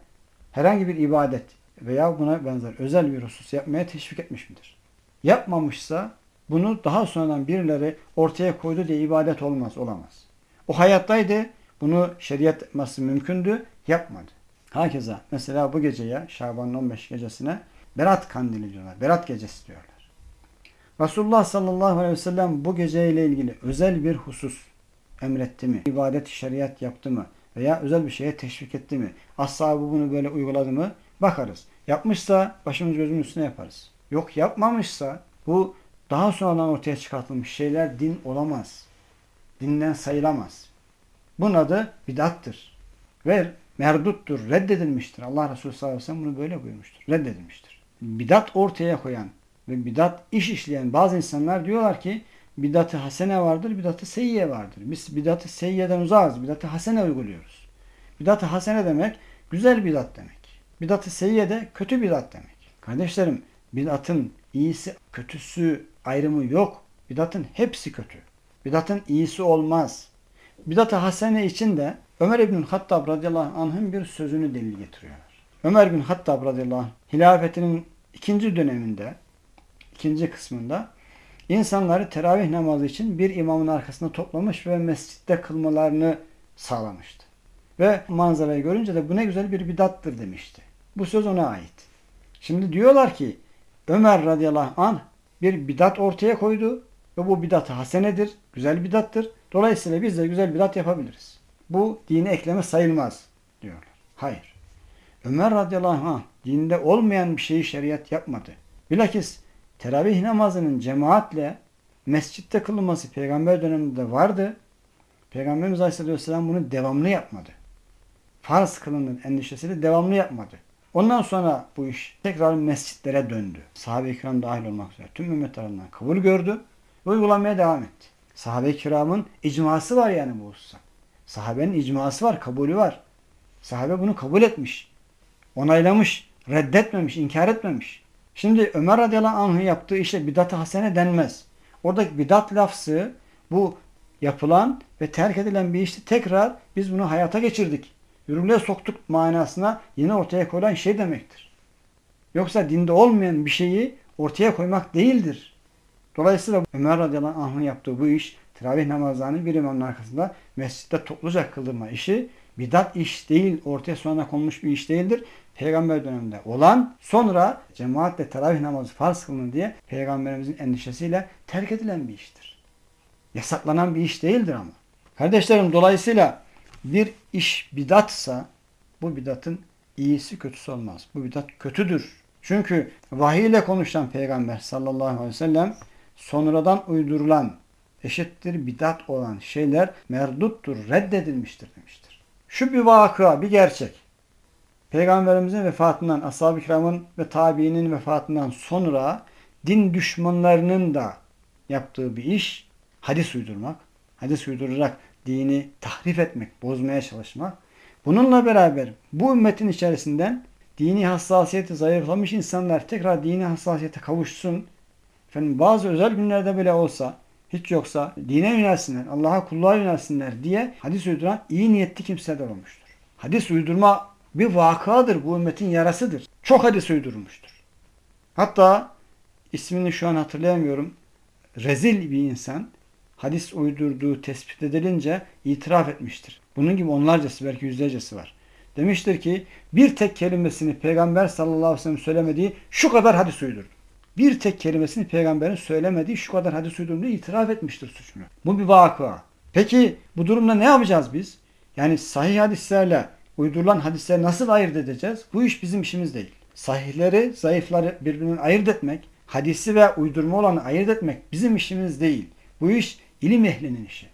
herhangi bir ibadet veya buna benzer özel bir husus yapmaya teşvik etmiş midir? Yapmamışsa bunu daha sonradan birileri ortaya koydu diye ibadet olmaz, olamaz. O hayattaydı, bunu şeriat yapması mümkündü, yapmadı. Hakeza mesela bu geceye Şaban'ın 15 gecesine Berat kandili diyorlar. Berat gecesi diyorlar. Resulullah sallallahu aleyhi ve sellem bu geceyle ilgili özel bir husus emretti mi? İbadet şeriat yaptı mı? Veya özel bir şeye teşvik etti mi? Ashabı bunu böyle uyguladı mı? Bakarız. Yapmışsa başımız gözümüz üstüne yaparız. Yok yapmamışsa bu daha sonradan ortaya çıkartılmış şeyler din olamaz. Dinden sayılamaz. Bunun adı bidattır. Ve merduttur, reddedilmiştir. Allah Resulü sallallahu aleyhi ve sellem bunu böyle buyurmuştur. Reddedilmiştir. Bidat ortaya koyan ve bidat iş işleyen bazı insanlar diyorlar ki bidatı hasene vardır, bidatı seyyiye vardır. Biz bidatı seyyiyeden uzağız, bidatı hasene uyguluyoruz. Bidatı hasene demek güzel bidat demek. Bidatı seyyiye de kötü bidat demek. Kardeşlerim bidatın iyisi kötüsü ayrımı yok. Bidatın hepsi kötü. Bidatın iyisi olmaz. Bidat-ı hasene için de Ömer İbn Hattab radıyallahu anh'ın bir sözünü delil getiriyorlar. Ömer bin Hattab radıyallahu anh hilafetinin ikinci döneminde, ikinci kısmında insanları teravih namazı için bir imamın arkasında toplamış ve mescitte kılmalarını sağlamıştı. Ve manzarayı görünce de bu ne güzel bir bidattır demişti. Bu söz ona ait. Şimdi diyorlar ki Ömer radıyallahu anh bir bidat ortaya koydu ve bu bidat hasenedir, güzel bidattır. Dolayısıyla biz de güzel bidat yapabiliriz. Bu dine ekleme sayılmaz diyorlar. Hayır. Ömer radıyallahu anh dinde olmayan bir şeyi şeriat yapmadı. Bilakis teravih namazının cemaatle mescitte kılınması peygamber döneminde vardı. Peygamberimiz aleyhisselam bunu devamlı yapmadı. Farz kılının endişesiyle devamlı yapmadı. Ondan sonra bu iş tekrar mescitlere döndü. Sahabe-i kiram dahil olmak üzere tüm ümmet tarafından kabul gördü ve uygulamaya devam etti. Sahabe-i kiramın icması var yani bu hususta. Sahabenin icması var, kabulü var. Sahabe bunu kabul etmiş. Onaylamış, reddetmemiş, inkar etmemiş. Şimdi Ömer radıyallahu anh'ın yaptığı işe bidat-ı hasene denmez. Oradaki bidat lafzı bu yapılan ve terk edilen bir işti. Tekrar biz bunu hayata geçirdik. Yürürlüğe soktuk manasına yine ortaya koyulan şey demektir. Yoksa dinde olmayan bir şeyi ortaya koymak değildir. Dolayısıyla Ömer radıyallahu anh'ın yaptığı bu iş teravih namazlarının bir imamın arkasında mescitte topluca kıldırma işi bidat iş değil, ortaya sonra konmuş bir iş değildir. Peygamber döneminde olan sonra cemaatle teravih namazı farz kılın diye peygamberimizin endişesiyle terk edilen bir iştir. Yasaklanan bir iş değildir ama. Kardeşlerim dolayısıyla bir iş bidatsa bu bidatın iyisi kötüsü olmaz. Bu bidat kötüdür. Çünkü vahiy ile konuşan peygamber sallallahu aleyhi ve sellem sonradan uydurulan eşittir bidat olan şeyler merduttur, reddedilmiştir demiştir. Şu bir vakıa, bir gerçek. Peygamberimizin vefatından, ashab-ı kiramın ve tabiinin vefatından sonra din düşmanlarının da yaptığı bir iş hadis uydurmak. Hadis uydurarak dini tahrif etmek, bozmaya çalışmak. Bununla beraber bu ümmetin içerisinden dini hassasiyeti zayıflamış insanlar tekrar dini hassasiyete kavuşsun. Efendim bazı özel günlerde bile olsa hiç yoksa dine yönelsinler, Allah'a kulluğa yönelsinler diye hadis uyduran iyi niyetli kimseler olmuştur. Hadis uydurma bir vakadır. Bu ümmetin yarasıdır. Çok hadis uydurmuştur. Hatta ismini şu an hatırlayamıyorum. Rezil bir insan hadis uydurduğu tespit edilince itiraf etmiştir. Bunun gibi onlarcası belki yüzlercesi var. Demiştir ki bir tek kelimesini Peygamber sallallahu aleyhi ve sellem söylemediği şu kadar hadis uydurdu. Bir tek kelimesini peygamberin söylemediği şu kadar hadis uydurduğunu itiraf etmiştir suçunu. Bu bir vakıa. Peki bu durumda ne yapacağız biz? Yani sahih hadislerle uydurulan hadisleri nasıl ayırt edeceğiz? Bu iş bizim işimiz değil. Sahihleri, zayıfları birbirinden ayırt etmek, hadisi ve uydurma olanı ayırt etmek bizim işimiz değil. Bu iş ilim ehlinin işi.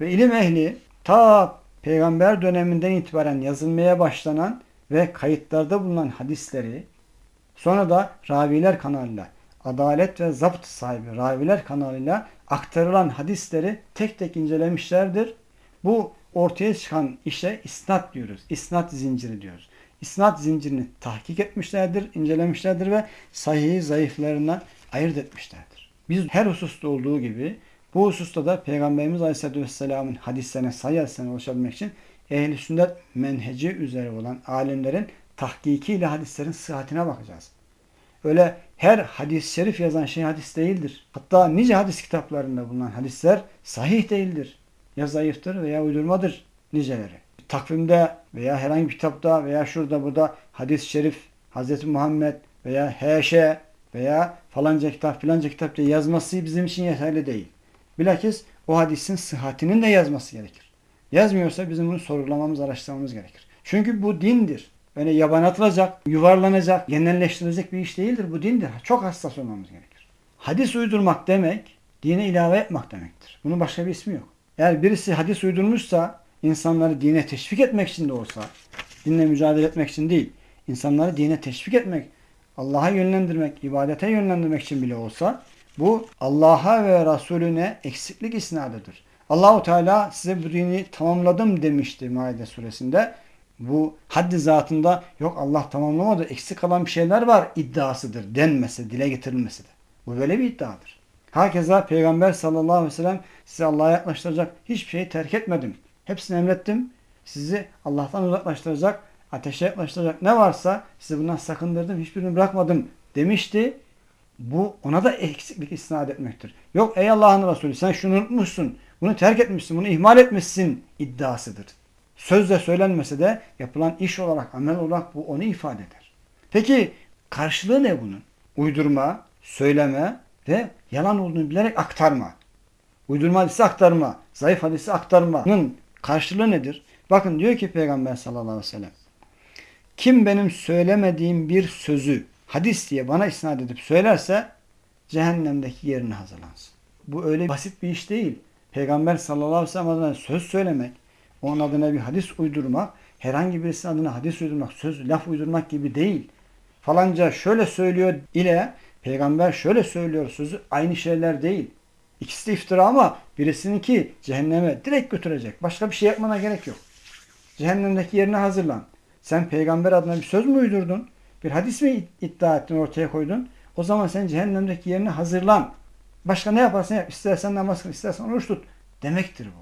Ve ilim ehli ta peygamber döneminden itibaren yazılmaya başlanan ve kayıtlarda bulunan hadisleri sonra da raviler kanalıyla adalet ve zapt sahibi raviler kanalıyla aktarılan hadisleri tek tek incelemişlerdir. Bu ortaya çıkan işe isnat diyoruz. İsnat zinciri diyoruz. İsnat zincirini tahkik etmişlerdir, incelemişlerdir ve sahih zayıflarından ayırt etmişlerdir. Biz her hususta olduğu gibi bu hususta da Peygamberimiz Aleyhisselatü Vesselam'ın hadislerine sayı hadislerine ulaşabilmek için ehl-i sünnet menheci üzere olan alimlerin tahkikiyle hadislerin sıhhatine bakacağız. Öyle her hadis-i şerif yazan şey hadis değildir. Hatta nice hadis kitaplarında bulunan hadisler sahih değildir. Ya zayıftır veya uydurmadır niceleri. Takvimde veya herhangi bir kitapta veya şurada burada hadis-i şerif Hz. Muhammed veya Heşe veya falanca kitap filanca kitap diye yazması bizim için yeterli değil. Bilakis o hadisin sıhhatinin de yazması gerekir. Yazmıyorsa bizim bunu sorgulamamız, araştırmamız gerekir. Çünkü bu dindir. Böyle yabanatılacak, yuvarlanacak, genelleştirilecek bir iş değildir. Bu dindir. Çok hassas olmamız gerekir. Hadis uydurmak demek, dine ilave etmek demektir. Bunun başka bir ismi yok. Eğer birisi hadis uydurmuşsa, insanları dine teşvik etmek için de olsa, dinle mücadele etmek için değil, insanları dine teşvik etmek, Allah'a yönlendirmek, ibadete yönlendirmek için bile olsa, bu Allah'a ve Resulüne eksiklik isnadıdır. Allahu Teala size bu dini tamamladım demişti Maide suresinde. Bu haddi zatında yok Allah tamamlamadı eksik kalan bir şeyler var iddiasıdır denmesi, dile getirilmesi de. Bu böyle bir iddiadır. Herkese Peygamber sallallahu aleyhi ve sellem sizi Allah'a yaklaştıracak hiçbir şeyi terk etmedim. Hepsini emrettim. Sizi Allah'tan uzaklaştıracak, ateşe yaklaştıracak ne varsa sizi bundan sakındırdım, hiçbirini bırakmadım demişti. Bu ona da eksiklik isnat etmektir. Yok ey Allah'ın Resulü sen şunu unutmuşsun, bunu terk etmişsin, bunu ihmal etmişsin iddiasıdır. Sözle söylenmese de yapılan iş olarak, amel olarak bu onu ifade eder. Peki karşılığı ne bunun? Uydurma, söyleme ve yalan olduğunu bilerek aktarma. Uydurma hadisi aktarma, zayıf hadisi aktarmanın karşılığı nedir? Bakın diyor ki Peygamber sallallahu aleyhi ve sellem. Kim benim söylemediğim bir sözü hadis diye bana isnat edip söylerse cehennemdeki yerini hazırlansın. Bu öyle basit bir iş değil. Peygamber sallallahu aleyhi ve sellem söz söylemek, onun adına bir hadis uydurmak, herhangi birisinin adına hadis uydurmak, söz, laf uydurmak gibi değil. Falanca şöyle söylüyor ile peygamber şöyle söylüyor sözü aynı şeyler değil. İkisi de iftira ama birisininki cehenneme direkt götürecek. Başka bir şey yapmana gerek yok. Cehennemdeki yerine hazırlan. Sen peygamber adına bir söz mü uydurdun? Bir hadis mi iddia ettin ortaya koydun? O zaman sen cehennemdeki yerine hazırlan. Başka ne yaparsan yap. İstersen namaz kıl, istersen oruç tut. Demektir bu.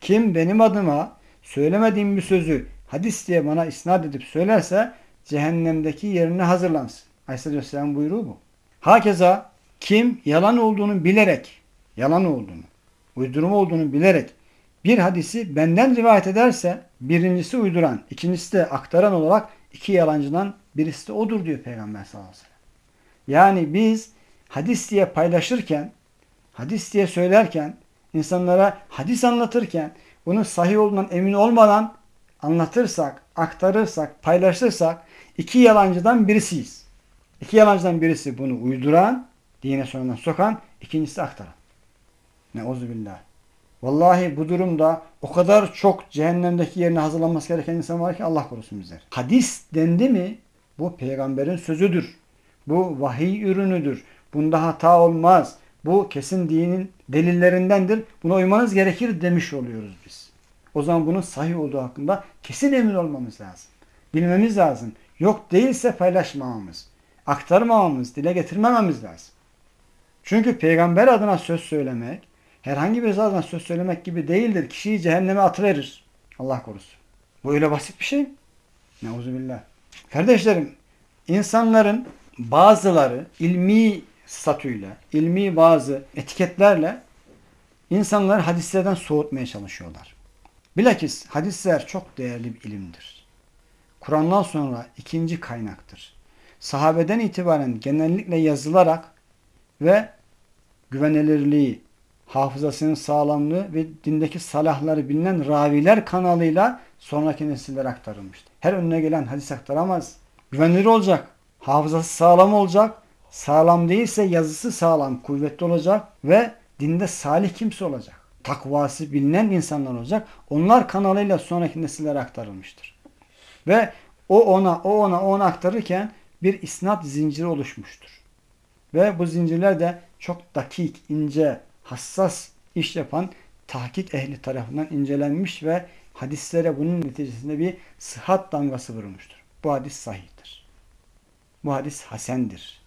Kim benim adıma söylemediğim bir sözü hadis diye bana isnat edip söylerse cehennemdeki yerine hazırlansın. Aleyhisselam buyruğu bu. Hakeza kim yalan olduğunu bilerek, yalan olduğunu, uydurma olduğunu bilerek bir hadisi benden rivayet ederse birincisi uyduran, ikincisi de aktaran olarak iki yalancıdan birisi de odur diyor Peygamber sallallahu aleyhi ve sellem. Yani biz hadis diye paylaşırken, hadis diye söylerken, insanlara hadis anlatırken, bunun sahih olduğundan emin olmadan anlatırsak, aktarırsak, paylaşırsak iki yalancıdan birisiyiz. İki yalancıdan birisi bunu uyduran, dine sonradan sokan, ikincisi aktaran. Neuzubillah. Vallahi bu durumda o kadar çok cehennemdeki yerine hazırlanması gereken insan var ki Allah korusun bizler. Hadis dendi mi bu peygamberin sözüdür. Bu vahiy ürünüdür. Bunda hata olmaz. Bu kesin dinin delillerindendir. Buna uymanız gerekir demiş oluyoruz biz. O zaman bunun sahih olduğu hakkında kesin emin olmamız lazım. Bilmemiz lazım. Yok değilse paylaşmamamız, aktarmamamız, dile getirmememiz lazım. Çünkü peygamber adına söz söylemek, herhangi bir adına söz söylemek gibi değildir. Kişiyi cehenneme atıverir. Allah korusun. Bu öyle basit bir şey. Neuzubillah. Kardeşlerim, insanların bazıları ilmi statüyle, ilmi bazı etiketlerle insanları hadislerden soğutmaya çalışıyorlar. Bilakis hadisler çok değerli bir ilimdir. Kur'an'dan sonra ikinci kaynaktır. Sahabeden itibaren genellikle yazılarak ve güvenilirliği, hafızasının sağlamlığı ve dindeki salahları bilinen raviler kanalıyla sonraki nesillere aktarılmıştır. Her önüne gelen hadis aktaramaz. Güvenilir olacak, hafızası sağlam olacak, sağlam değilse yazısı sağlam, kuvvetli olacak ve dinde salih kimse olacak. Takvası bilinen insanlar olacak. Onlar kanalıyla sonraki nesillere aktarılmıştır. Ve o ona, o ona, o ona aktarırken bir isnat zinciri oluşmuştur. Ve bu zincirler de çok dakik, ince, hassas iş yapan tahkik ehli tarafından incelenmiş ve hadislere bunun neticesinde bir sıhhat damgası vurulmuştur. Bu hadis sahihtir. Bu hadis hasendir.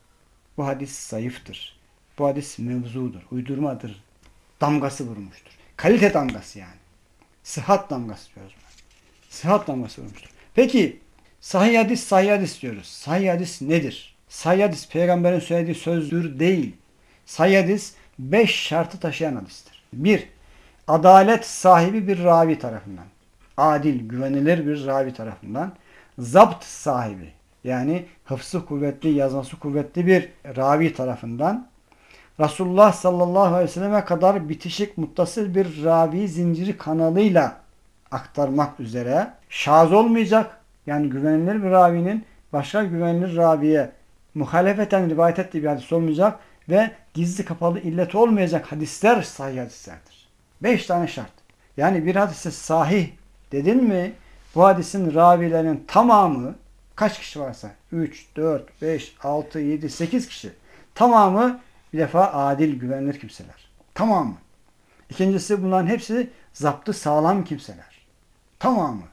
Bu hadis zayıftır. Bu hadis mevzudur, uydurmadır. Damgası vurmuştur. Kalite damgası yani. Sıhhat damgası diyoruz. Sıhhat damgası vurmuştur. Peki sahih hadis, sahih hadis diyoruz. Sahih hadis nedir? Sahih hadis peygamberin söylediği sözdür değil. Sahih hadis beş şartı taşıyan hadistir. Bir, adalet sahibi bir ravi tarafından. Adil, güvenilir bir ravi tarafından. Zapt sahibi yani hıfzı kuvvetli, yazması kuvvetli bir ravi tarafından. Resulullah sallallahu aleyhi ve selleme kadar bitişik muttasıl bir ravi zinciri kanalıyla aktarmak üzere şaz olmayacak. Yani güvenilir bir ravinin başka güvenilir raviye muhalefeten rivayet ettiği bir hadis olmayacak ve gizli kapalı illet olmayacak hadisler sahih hadislerdir. Beş tane şart. Yani bir hadise sahih dedin mi bu hadisin ravilerinin tamamı kaç kişi varsa 3, 4, 5, 6, 7, 8 kişi tamamı bir defa adil güvenilir kimseler. Tamamı. İkincisi bunların hepsi zaptı sağlam kimseler. Tamamı.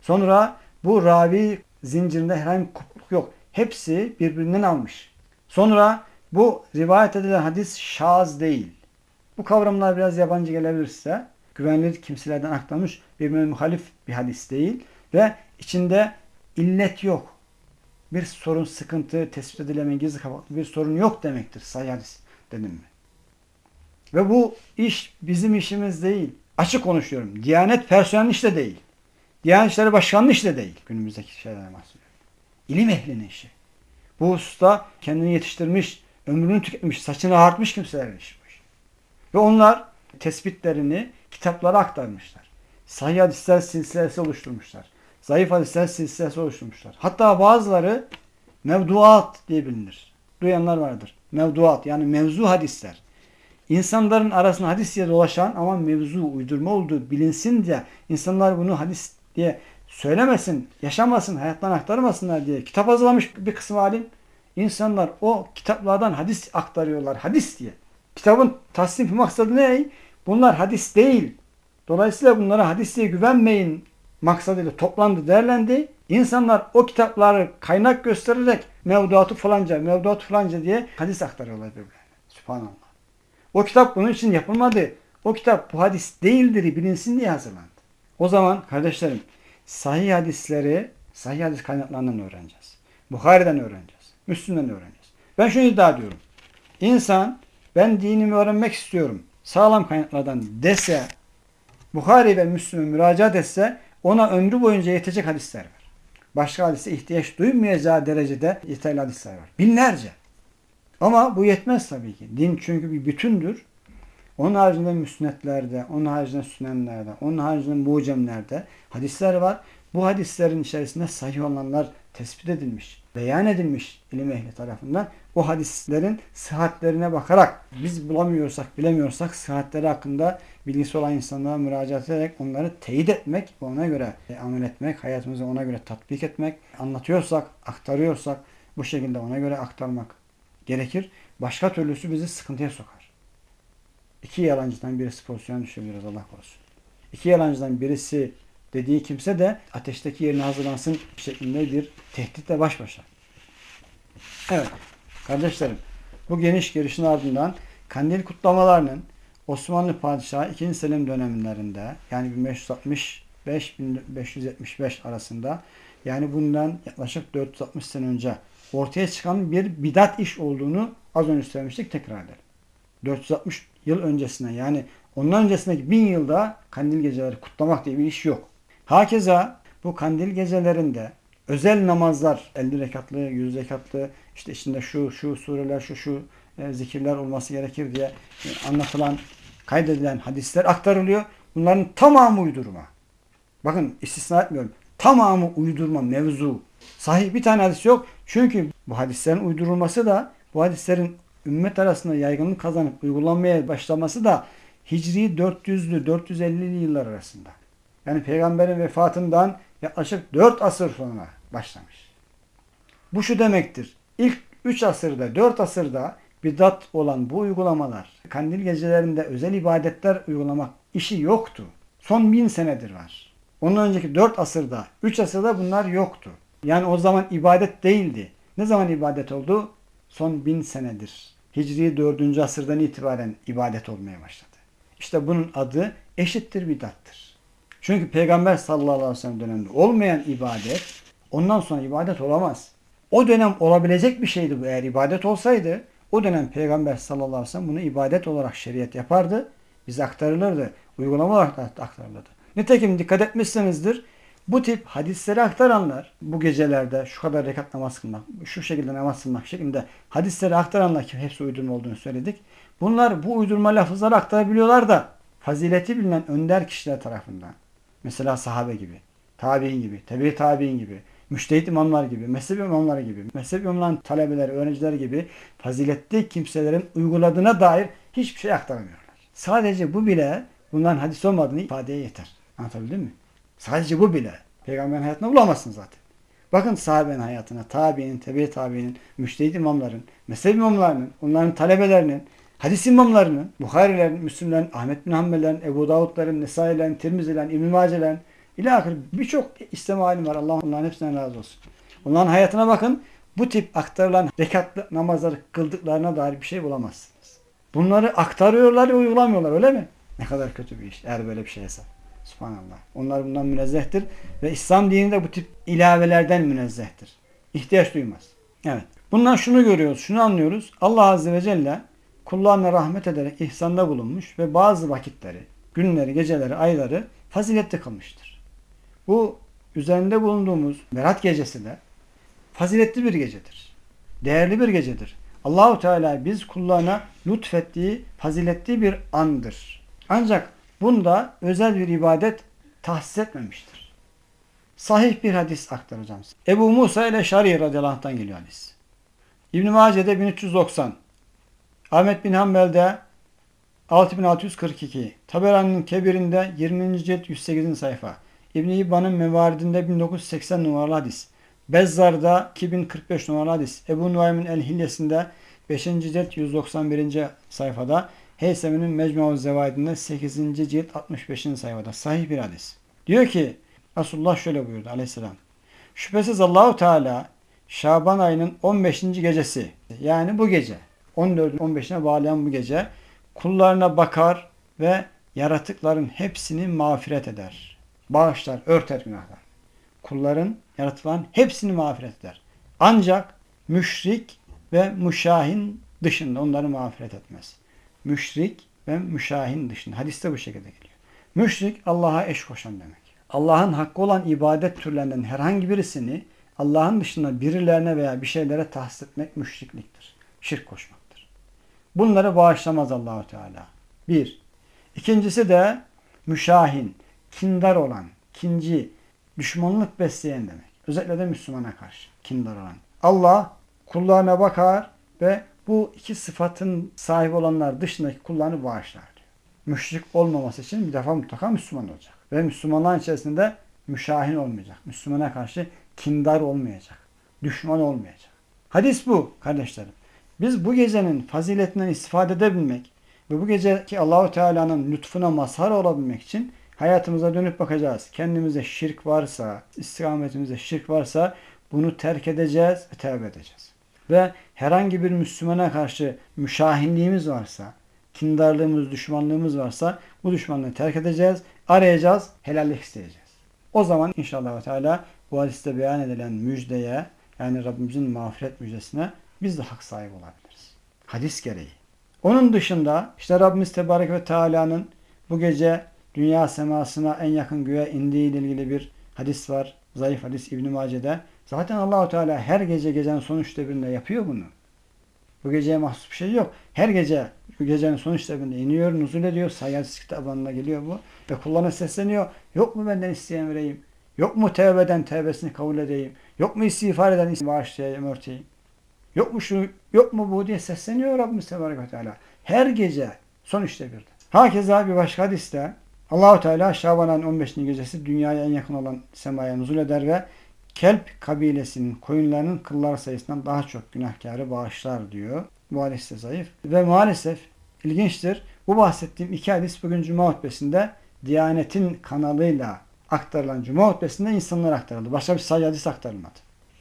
Sonra bu ravi zincirinde herhangi bir kopukluk yok. Hepsi birbirinden almış. Sonra bu rivayet edilen hadis şaz değil. Bu kavramlar biraz yabancı gelebilirse güvenilir kimselerden aktarmış birbirine muhalif bir hadis değil ve içinde illet yok. Bir sorun, sıkıntı, tespit edilemeyen gizli kapaklı bir sorun yok demektir sahih hadis dedim mi? Ve bu iş bizim işimiz değil. Açık konuşuyorum. Diyanet personel işte değil. Diyanet İşleri Başkanlığı işte değil. Günümüzdeki şeylerden bahsediyorum. İlim ehlinin işi. Bu hususta kendini yetiştirmiş, ömrünü tüketmiş, saçını ağartmış kimseler işmiş. Ve onlar tespitlerini kitaplara aktarmışlar. Sahih hadisler silsilesi oluşturmuşlar. Zayıf hadisler silsilesi oluşturmuşlar. Hatta bazıları mevduat diye bilinir. Duyanlar vardır. Mevduat yani mevzu hadisler. İnsanların arasında hadis diye dolaşan ama mevzu uydurma olduğu bilinsin diye insanlar bunu hadis diye söylemesin, yaşamasın, hayattan aktarmasınlar diye kitap hazırlamış bir kısım alim. İnsanlar o kitaplardan hadis aktarıyorlar. Hadis diye. Kitabın tasnif maksadı ne? Bunlar hadis değil. Dolayısıyla bunlara hadis diye güvenmeyin maksadıyla toplandı, değerlendi. İnsanlar o kitapları kaynak göstererek mevduatı falanca, mevduatı falanca diye hadis aktarıyorlar birbirlerine. Subhanallah. O kitap bunun için yapılmadı. O kitap bu hadis değildir bilinsin diye hazırlandı. O zaman kardeşlerim sahih hadisleri sahih hadis kaynaklarından öğreneceğiz. Bukhari'den öğreneceğiz. Müslüm'den öğreneceğiz. Ben şunu iddia ediyorum. İnsan ben dinimi öğrenmek istiyorum. Sağlam kaynaklardan dese Bukhari ve Müslüm'e müracaat etse ona ömrü boyunca yetecek hadisler var. Başka hadise ihtiyaç duymayacağı derecede yeterli hadisler var. Binlerce. Ama bu yetmez tabii ki. Din çünkü bir bütündür. Onun haricinde müsnetlerde, onun haricinde sünenlerde, onun haricinde mucemlerde hadisler var. Bu hadislerin içerisinde sahih olanlar tespit edilmiş, beyan edilmiş ilim ehli tarafından. O hadislerin sıhhatlerine bakarak biz bulamıyorsak, bilemiyorsak sıhhatleri hakkında bilgisi olan insanlara müracaat ederek onları teyit etmek ve ona göre amel etmek, hayatımızı ona göre tatbik etmek, anlatıyorsak, aktarıyorsak bu şekilde ona göre aktarmak gerekir. Başka türlüsü bizi sıkıntıya sokar. İki yalancıdan birisi pozisyona düşebiliriz Allah korusun. İki yalancıdan birisi dediği kimse de ateşteki yerine hazırlansın şeklinde bir tehditle baş başa. Evet kardeşlerim bu geniş girişin ardından kandil kutlamalarının Osmanlı Padişahı 2. Selim dönemlerinde yani 1565-1575 arasında yani bundan yaklaşık 460 sene önce ortaya çıkan bir bidat iş olduğunu az önce söylemiştik tekrar edelim. 460 yıl öncesine yani ondan öncesindeki bin yılda kandil geceleri kutlamak diye bir iş yok. Hakeza bu kandil gecelerinde özel namazlar 50 rekatlı, 100 rekatlı işte içinde şu şu sureler şu şu e, zikirler olması gerekir diye e, anlatılan kaydedilen hadisler aktarılıyor. Bunların tamamı uydurma. Bakın istisna etmiyorum. Tamamı uydurma mevzu. Sahih bir tane hadis yok. Çünkü bu hadislerin uydurulması da bu hadislerin ümmet arasında yaygınlık kazanıp uygulanmaya başlaması da Hicri 400'lü 450'li yıllar arasında. Yani peygamberin vefatından yaklaşık 4 asır sonra başlamış. Bu şu demektir. İlk 3 asırda, 4 asırda bidat olan bu uygulamalar, kandil gecelerinde özel ibadetler uygulamak işi yoktu. Son bin senedir var. Ondan önceki 4 asırda, 3 asırda bunlar yoktu. Yani o zaman ibadet değildi. Ne zaman ibadet oldu? Son bin senedir. Hicri 4. asırdan itibaren ibadet olmaya başladı. İşte bunun adı eşittir bidattır. Çünkü Peygamber sallallahu aleyhi ve sellem döneminde olmayan ibadet ondan sonra ibadet olamaz. O dönem olabilecek bir şeydi bu eğer ibadet olsaydı o dönem Peygamber sallallahu aleyhi ve sellem bunu ibadet olarak şeriat yapardı. Bize aktarılırdı. Uygulama olarak da aktarılırdı. Nitekim dikkat etmişsinizdir. Bu tip hadisleri aktaranlar bu gecelerde şu kadar rekat namaz kılmak, şu şekilde namaz kılmak şeklinde hadisleri aktaranlar ki hepsi uydurma olduğunu söyledik. Bunlar bu uydurma lafızları aktarabiliyorlar da fazileti bilinen önder kişiler tarafından. Mesela sahabe gibi, tabi'in gibi, tebi tabi'in gibi, müştehit imamlar gibi, mezhep imamları gibi, mezhep imamların talebeleri, öğrenciler gibi faziletli kimselerin uyguladığına dair hiçbir şey aktaramıyorlar. Sadece bu bile bunların hadis olmadığını ifadeye yeter. Anlatabildim mi? Sadece bu bile. Peygamberin hayatında bulamazsın zaten. Bakın sahabenin hayatına, tabiinin, tebe tabiinin, müştehit imamların, mezhep imamlarının, onların talebelerinin, hadis imamlarının, Bukharilerin, Müslümlerin, Ahmet bin Hanbel'lerin, Ebu Davud'ların, Nesai'lerin, Tirmizi'lerin, İbn-i Mace'lerin, İlahir birçok İslam alim var. Allah onların hepsinden razı olsun. Onların hayatına bakın. Bu tip aktarılan rekatlı namazları kıldıklarına dair bir şey bulamazsınız. Bunları aktarıyorlar ve uygulamıyorlar öyle mi? Ne kadar kötü bir iş eğer böyle bir şeyse. Subhanallah. Onlar bundan münezzehtir ve İslam dini de bu tip ilavelerden münezzehtir. İhtiyaç duymaz. Evet. Bundan şunu görüyoruz, şunu anlıyoruz. Allah Azze ve Celle kullarına rahmet ederek ihsanda bulunmuş ve bazı vakitleri, günleri, geceleri, ayları faziletli kılmıştır. Bu üzerinde bulunduğumuz Berat gecesi de faziletli bir gecedir. Değerli bir gecedir. Allahu Teala biz kullarına lütfettiği faziletli bir andır. Ancak bunda özel bir ibadet tahsis etmemiştir. Sahih bir hadis aktaracağım. Ebu Musa ile Şari radıyallahu anh'tan geliyor hadis. İbn-i Mace'de 1390. Ahmet bin Hanbel'de 6642. Taberani'nin Kebir'inde 20. cilt 108. sayfa. İbn-i İbban'ın Mevaridinde 1980 numaralı hadis. Bezzar'da 2045 numaralı hadis. Ebu Nuaym'ın El Hilyesinde 5. cilt 191. sayfada. Heysemi'nin Mecmu Zevaidinde 8. cilt 65. sayfada. Sahih bir hadis. Diyor ki Resulullah şöyle buyurdu aleyhisselam. Şüphesiz Allahu Teala Şaban ayının 15. gecesi yani bu gece 14 15'ine bağlayan bu gece kullarına bakar ve yaratıkların hepsini mağfiret eder bağışlar, örter günahlar. Kulların yaratılan hepsini mağfiret eder. Ancak müşrik ve müşahin dışında onları mağfiret etmez. Müşrik ve müşahin dışında. Hadiste bu şekilde geliyor. Müşrik Allah'a eş koşan demek. Allah'ın hakkı olan ibadet türlerinden herhangi birisini Allah'ın dışında birilerine veya bir şeylere tahsis etmek müşrikliktir. Şirk koşmaktır. Bunları bağışlamaz Allahu Teala. Bir. İkincisi de müşahin, kindar olan, kinci, düşmanlık besleyen demek. Özellikle de Müslümana karşı kindar olan. Allah kullarına bakar ve bu iki sıfatın sahibi olanlar dışındaki kullarını bağışlar diyor. Müşrik olmaması için bir defa mutlaka Müslüman olacak. Ve Müslümanların içerisinde müşahin olmayacak. Müslümana karşı kindar olmayacak. Düşman olmayacak. Hadis bu kardeşlerim. Biz bu gecenin faziletinden istifade edebilmek ve bu geceki Allahu Teala'nın lütfuna mazhar olabilmek için hayatımıza dönüp bakacağız. Kendimize şirk varsa, istikametimizde şirk varsa bunu terk edeceğiz ve tevbe edeceğiz. Ve herhangi bir Müslümana karşı müşahinliğimiz varsa, kindarlığımız, düşmanlığımız varsa bu düşmanlığı terk edeceğiz, arayacağız, helallik isteyeceğiz. O zaman inşallah Teala bu hadiste beyan edilen müjdeye yani Rabbimizin mağfiret müjdesine biz de hak sahibi olabiliriz. Hadis gereği. Onun dışında işte Rabbimiz Tebarek ve Teala'nın bu gece dünya semasına en yakın göğe indiği ile ilgili bir hadis var. Zayıf hadis İbn Mace'de. Zaten Allahu Teala her gece gecenin son üçte birinde yapıyor bunu. Bu geceye mahsus bir şey yok. Her gece bu gecenin son üçte birinde iniyor, nuzul ediyor. Sayı kitablarına geliyor bu. Ve kullarına sesleniyor. Yok mu benden isteyen vereyim? Yok mu tevbeden tevbesini kabul edeyim? Yok mu istiğfar eden bağışlayayım, örteyim? Yok mu şu, yok mu bu diye sesleniyor Rabbimiz Tebarek Teala. Her gece son üçte birde. Hakeza bir başka hadiste Allahu Teala Şaban ayının 15. gecesi dünyaya en yakın olan semaya nuzul eder ve Kelp kabilesinin koyunlarının kıllar sayısından daha çok günahkarı bağışlar diyor. Bu hadis de zayıf. Ve maalesef ilginçtir. Bu bahsettiğim iki hadis bugün Cuma hutbesinde Diyanet'in kanalıyla aktarılan Cuma hutbesinde insanlara aktarıldı. Başka bir sayı hadis aktarılmadı.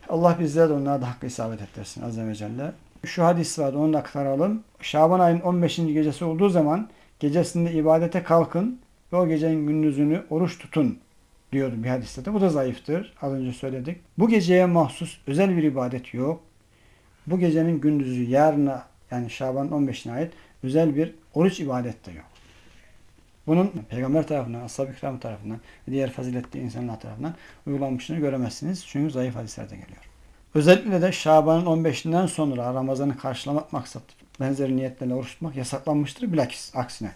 Allah bizlere de onlara da hakkı isabet ettirsin Azze ve Celle. Şu hadis vardı onu da aktaralım. Şaban ayının 15. gecesi olduğu zaman gecesinde ibadete kalkın ve o gecenin gündüzünü oruç tutun diyordu bir hadiste de. Bu da zayıftır. Az önce söyledik. Bu geceye mahsus özel bir ibadet yok. Bu gecenin gündüzü yarına yani Şaban 15'ine ait özel bir oruç ibadet de yok. Bunun peygamber tarafından, ashab-ı kiram tarafından ve diğer faziletli insanlar tarafından uygulanmışını göremezsiniz. Çünkü zayıf hadislerde geliyor. Özellikle de Şaban'ın 15'inden sonra Ramazan'ı karşılamak maksat benzeri niyetlerle oruç tutmak yasaklanmıştır. Bilakis aksine.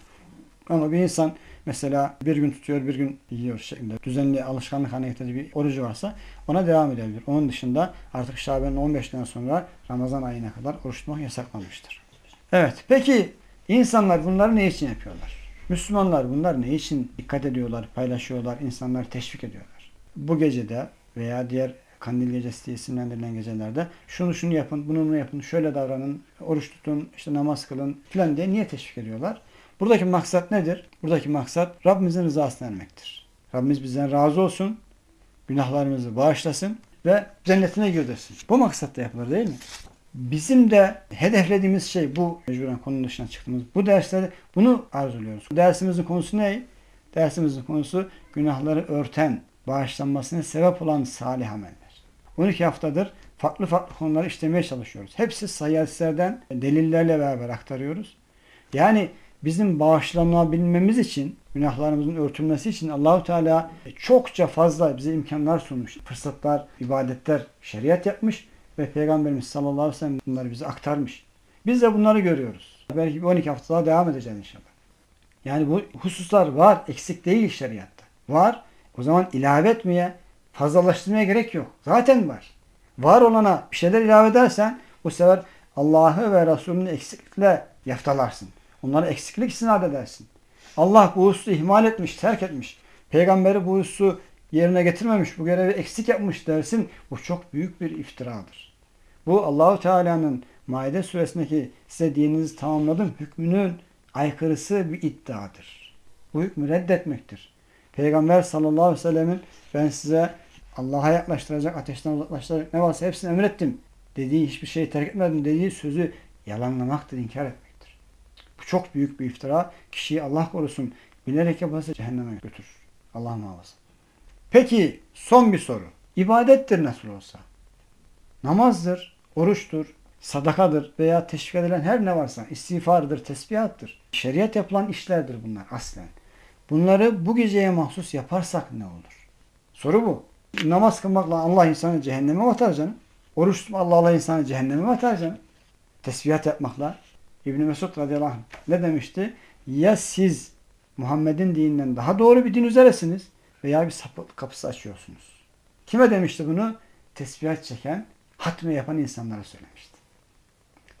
Ama bir insan mesela bir gün tutuyor, bir gün yiyor şeklinde düzenli alışkanlık haline getirdiği bir orucu varsa ona devam edebilir. Onun dışında artık Şaban'ın 15'ten sonra Ramazan ayına kadar oruç tutmak yasaklanmıştır. Evet. Peki insanlar bunları ne için yapıyorlar? Müslümanlar bunlar ne için dikkat ediyorlar, paylaşıyorlar, insanları teşvik ediyorlar? Bu gecede veya diğer kandil gecesi diye isimlendirilen gecelerde şunu şunu yapın, bunu bunu yapın, şöyle davranın, oruç tutun, işte namaz kılın filan diye niye teşvik ediyorlar? Buradaki maksat nedir? Buradaki maksat Rabbimizin rızasını ermektir. Rabbimiz bizden razı olsun, günahlarımızı bağışlasın ve cennetine girdirsin. Bu maksatla yapılır değil mi? Bizim de hedeflediğimiz şey bu mecburen konunun dışına çıktığımız bu derslerde bunu arzuluyoruz. Dersimizin konusu ne? Dersimizin konusu günahları örten, bağışlanmasına sebep olan salih ameller. 12 haftadır farklı farklı konuları işlemeye çalışıyoruz. Hepsi sayıslardan delillerle beraber aktarıyoruz. Yani bizim bağışlanabilmemiz için, günahlarımızın örtülmesi için Allahu Teala çokça fazla bize imkanlar sunmuş. Fırsatlar, ibadetler, şeriat yapmış ve Peygamberimiz sallallahu aleyhi ve sellem bunları bize aktarmış. Biz de bunları görüyoruz. Belki 12 hafta daha devam edeceğiz inşallah. Yani bu hususlar var, eksik değil şeriatta. Var. O zaman ilave etmeye, fazlalaştırmaya gerek yok. Zaten var. Var olana bir şeyler ilave edersen bu sefer Allah'ı ve Resulünü eksiklikle yaftalarsın. Onları eksiklik istinad edersin. Allah bu hususu ihmal etmiş, terk etmiş. Peygamberi bu hususu yerine getirmemiş, bu görevi eksik yapmış dersin. Bu çok büyük bir iftiradır. Bu Allahu Teala'nın Maide suresindeki size dininizi tamamladım hükmünün aykırısı bir iddiadır. Bu hükmü reddetmektir. Peygamber sallallahu aleyhi ve sellemin ben size Allah'a yaklaştıracak, ateşten uzaklaştıracak ne varsa hepsini emrettim dediği hiçbir şeyi terk etmedim dediği sözü yalanlamaktır, inkar etmektir. Bu çok büyük bir iftira. Kişiyi Allah korusun bilerek yaparsa cehenneme götürür. Allah muhafaza. Peki son bir soru. İbadettir nasıl olsa. Namazdır, oruçtur, sadakadır veya teşvik edilen her ne varsa istiğfardır, tesbihattır. Şeriat yapılan işlerdir bunlar aslen. Bunları bu geceye mahsus yaparsak ne olur? Soru bu. Namaz kılmakla Allah insanı cehenneme atar canım. Oruç tutmakla Allah insanı cehenneme atar canım. Tesbihat yapmakla. İbn Mesud radıyallahu anh ne demişti? ya siz Muhammed'in dininden daha doğru bir din üzeresiniz veya bir sapık kapısı açıyorsunuz. Kime demişti bunu? Tesbihat çeken, hatme yapan insanlara söylemişti.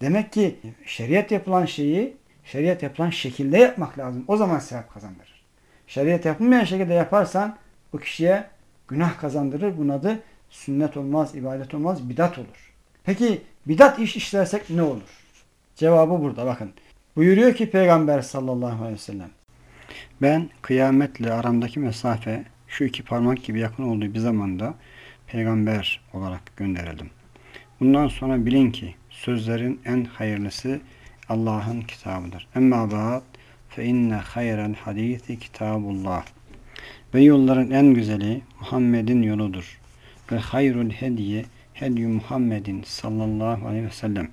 Demek ki şeriat yapılan şeyi şeriat yapılan şekilde yapmak lazım. O zaman sevap kazandırır. Şeriat yapılmayan şekilde yaparsan bu kişiye günah kazandırır. Bunun adı sünnet olmaz, ibadet olmaz, bidat olur. Peki bidat iş işlersek ne olur? Cevabı burada bakın. Buyuruyor ki Peygamber sallallahu aleyhi ve sellem. Ben kıyametle aramdaki mesafe şu iki parmak gibi yakın olduğu bir zamanda peygamber olarak gönderildim. Bundan sonra bilin ki sözlerin en hayırlısı Allah'ın kitabıdır. Emma ba'd fe inne hayral hadisi kitabullah. Ve yolların en güzeli Muhammed'in yoludur. Ve hayrul hediye hedyu Muhammedin sallallahu aleyhi ve sellem.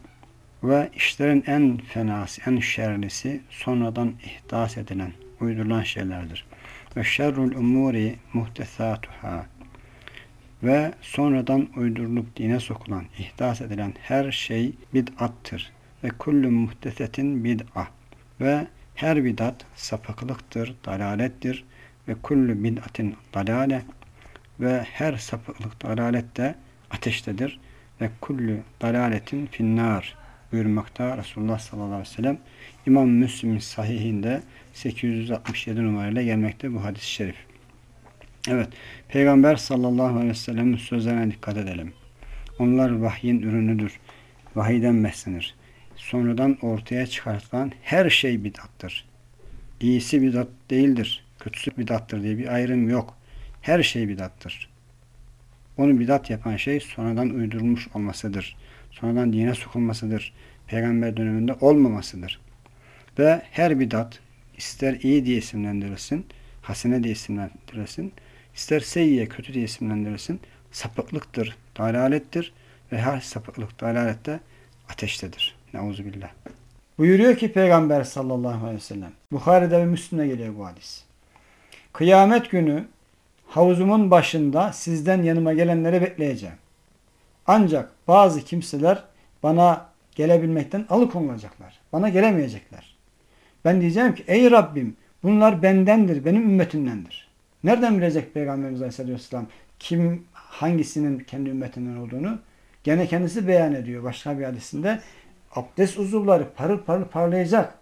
Ve işlerin en fenası, en şerlisi sonradan ihdas edilen, uydurulan şeylerdir. Ve şerrul umuri muhtesatuhâ. Ve sonradan uydurulup dine sokulan, ihdas edilen her şey bid'attır. Ve kullu muhtesetin bid'a. Ve her bid'at sapıklıktır, dalalettir. Ve kullu bid'atin dalale. Ve her sapıklık dalalette ateştedir. Ve kullu dalaletin finnar buyurmakta Resulullah sallallahu aleyhi ve sellem. İmam Müslim sahihinde 867 numarayla gelmekte bu hadis-i şerif. Evet, Peygamber sallallahu aleyhi ve sellem'in sözlerine dikkat edelim. Onlar vahyin ürünüdür. Vahiyden beslenir. Sonradan ortaya çıkartılan her şey bidattır. İyisi bidat değildir. Kötüsü bidattır diye bir ayrım yok. Her şey bidattır. Onu bidat yapan şey sonradan uydurulmuş olmasıdır. Sonradan dine sokulmasıdır. Peygamber döneminde olmamasıdır. Ve her bidat ister iyi diye isimlendirilsin, hasene diye isimlendirilsin, ister seyyiye kötü diye isimlendirilsin, sapıklıktır, dalalettir ve her sapıklık, dalalette ateştedir. Neuzubillah. Buyuruyor ki Peygamber sallallahu aleyhi ve sellem, Bukhari'de ve Müslim'de geliyor bu hadis. Kıyamet günü havuzumun başında sizden yanıma gelenleri bekleyeceğim. Ancak bazı kimseler bana gelebilmekten alıkonulacaklar. Bana gelemeyecekler. Ben diyeceğim ki ey Rabbim bunlar bendendir, benim ümmetimdendir. Nereden bilecek Peygamberimiz Aleyhisselam kim hangisinin kendi ümmetinden olduğunu? Gene kendisi beyan ediyor başka bir hadisinde. Abdest uzuvları parıl parıl parlayacak.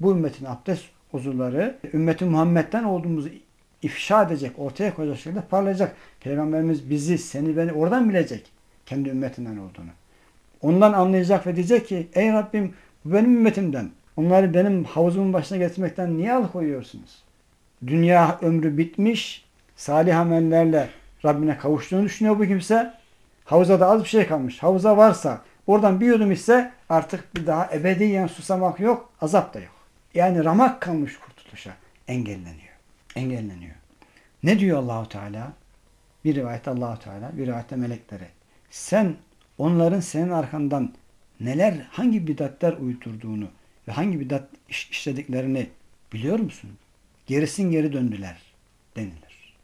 Bu ümmetin abdest uzuvları ümmeti Muhammed'den olduğumuzu ifşa edecek, ortaya koyacak şekilde parlayacak. Peygamberimiz bizi, seni, beni oradan bilecek. Kendi ümmetinden olduğunu. Ondan anlayacak ve diyecek ki ey Rabbim bu benim ümmetimden. Onları benim havuzumun başına getirmekten niye alıkoyuyorsunuz? Dünya ömrü bitmiş, salih amellerle Rabbine kavuştuğunu düşünüyor bu kimse. Havuza da az bir şey kalmış. Havuza varsa oradan bir yudum ise artık bir daha ebediyen susamak yok, azap da yok. Yani ramak kalmış kurtuluşa engelleniyor. Engelleniyor. Ne diyor Allahu Teala? Bir rivayette Allahu Teala, bir rivayette melekleri. Sen onların senin arkandan neler, hangi bidatler uydurduğunu ve hangi bidat iş, işlediklerini biliyor musun? Gerisin geri döndüler denilir.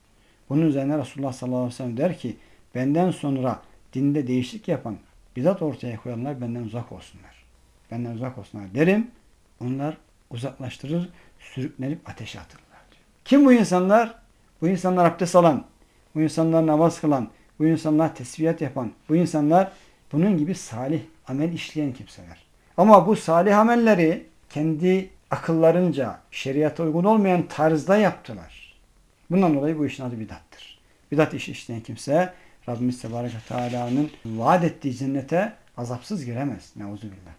Bunun üzerine Resulullah sallallahu aleyhi ve sellem der ki benden sonra dinde değişiklik yapan bidat ortaya koyanlar benden uzak olsunlar. Benden uzak olsunlar derim. Onlar uzaklaştırır, sürüklenip ateşe atırlar. Kim bu insanlar? Bu insanlar abdest alan, bu insanlar namaz kılan, bu insanlar tesbihat yapan, bu insanlar bunun gibi salih amel işleyen kimseler. Ama bu salih amelleri kendi akıllarınca şeriata uygun olmayan tarzda yaptılar. Bundan dolayı bu işin adı bidattır. Bidat işi işleyen kimse Rabbimiz Tebarek Teala'nın vaat ettiği cennete azapsız giremez. Neuzubillah.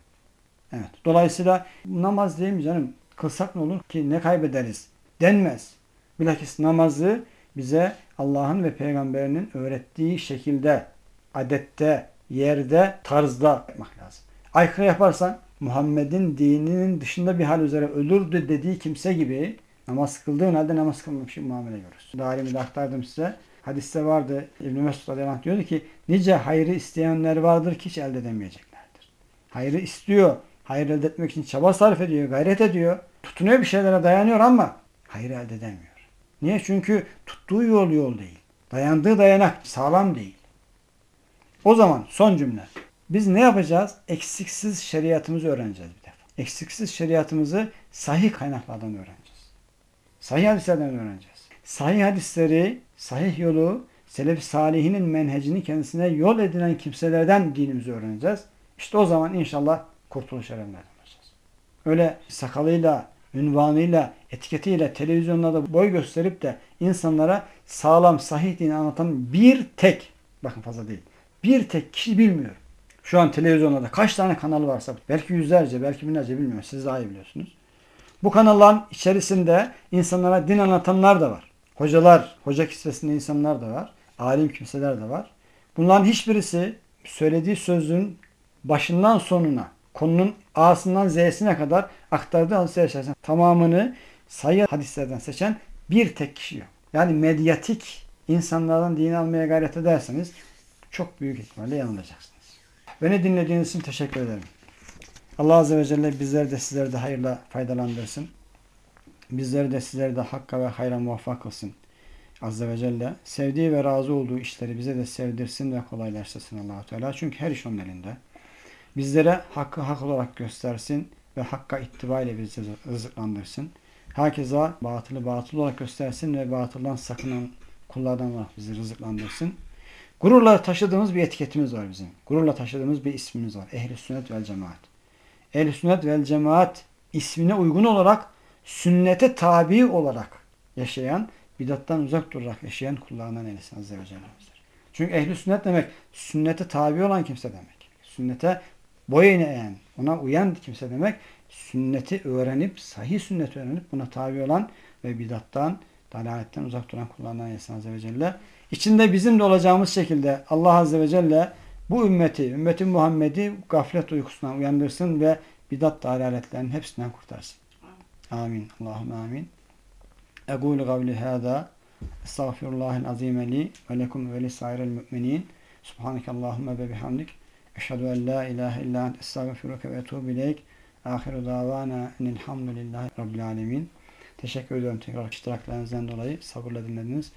Evet. Dolayısıyla namaz değil mi canım? Kılsak ne olur ki ne kaybederiz? Denmez. Bilakis namazı bize Allah'ın ve peygamberinin öğrettiği şekilde, adette, yerde, tarzda yapmak lazım. Aykırı yaparsan Muhammed'in dininin dışında bir hal üzere ölürdü dediği kimse gibi namaz kıldığın halde namaz kılmamış bir muamele görürsün. Daha de aktardım size. Hadiste vardı İbn-i Mesud Aleyhisselam diyordu ki nice hayrı isteyenler vardır ki hiç elde edemeyeceklerdir. Hayrı istiyor. Hayır elde etmek için çaba sarf ediyor, gayret ediyor. Tutunuyor bir şeylere dayanıyor ama hayır elde edemiyor. Niye? Çünkü tuttuğu yol yol değil. Dayandığı dayanak sağlam değil. O zaman son cümle. Biz ne yapacağız? Eksiksiz şeriatımızı öğreneceğiz bir defa. eksiksiz şeriatımızı sahih kaynaklardan öğreneceğiz. Sahih hadislerden öğreneceğiz. Sahih hadisleri, sahih yolu, selef salihinin menhecini kendisine yol edinen kimselerden dinimizi öğreneceğiz. İşte o zaman inşallah kurtuluş erenlerden olacağız. Öyle sakalıyla, ünvanıyla, etiketiyle televizyonlarda boy gösterip de insanlara sağlam, sahih dini anlatan bir tek, bakın fazla değil, bir tek kişi bilmiyor. Şu an televizyonlarda kaç tane kanal varsa, belki yüzlerce, belki binlerce bilmiyorum. Siz daha iyi biliyorsunuz. Bu kanalların içerisinde insanlara din anlatanlar da var. Hocalar, hoca kisvesinde insanlar da var. Alim kimseler de var. Bunların hiçbirisi söylediği sözün başından sonuna, konunun A'sından Z'sine kadar aktardığı hadisler içerisinde tamamını sayı hadislerden seçen bir tek kişi yok. Yani medyatik insanlardan din almaya gayret ederseniz çok büyük ihtimalle yanılacaksınız. Beni dinlediğiniz için teşekkür ederim. Allah Azze ve Celle bizleri de sizleri de hayırla faydalandırsın. Bizleri de sizleri de hakka ve hayra muvaffak kılsın. Azze ve Celle sevdiği ve razı olduğu işleri bize de sevdirsin ve kolaylaştırsın allah Teala. Çünkü her iş onun elinde. Bizlere hakkı hak olarak göstersin ve hakka ittiba ile bizi rızıklandırsın. Herkese batılı batıl olarak göstersin ve batıldan sakınan kullardan olarak bizi rızıklandırsın. Gururla taşıdığımız bir etiketimiz var bizim. Gururla taşıdığımız bir ismimiz var. Ehl-i sünnet vel cemaat. Ehl-i sünnet vel cemaat ismine uygun olarak sünnete tabi olarak yaşayan, bidattan uzak durarak yaşayan kullarından eylesin Azze ve Celle. Çünkü ehl-i sünnet demek sünnete tabi olan kimse demek. Sünnete boyun eğen, ona uyan kimse demek. Sünneti öğrenip, sahih sünneti öğrenip buna tabi olan ve bidattan, dalaletten uzak duran kullarından eylesin Azze ve Celle. İçinde bizim de olacağımız şekilde Allah Azze ve Celle bu ümmeti, ümmeti Muhammed'i gaflet uykusundan uyandırsın ve bidat dalaletlerin hepsinden kurtarsın. Amin. Allahümme amin. Egûlu gavli hâdâ Estağfirullahil azîme li ve lekum ve li sairil müminin. Subhaneke ve bihamdik. Eşhedü en la ilahe illa estağfiruke ve etûbü. Ahiru davana enilhamdülillahi rabbil alemin. Teşekkür ediyorum tekrar iştiraklerinizden dolayı. Sabırla dinlediniz.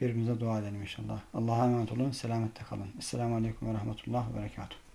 Birbirimize dua edelim inşallah. Allah'a emanet olun. Selamette kalın. Esselamu Aleyküm ve Rahmetullah ve Berekatuhu.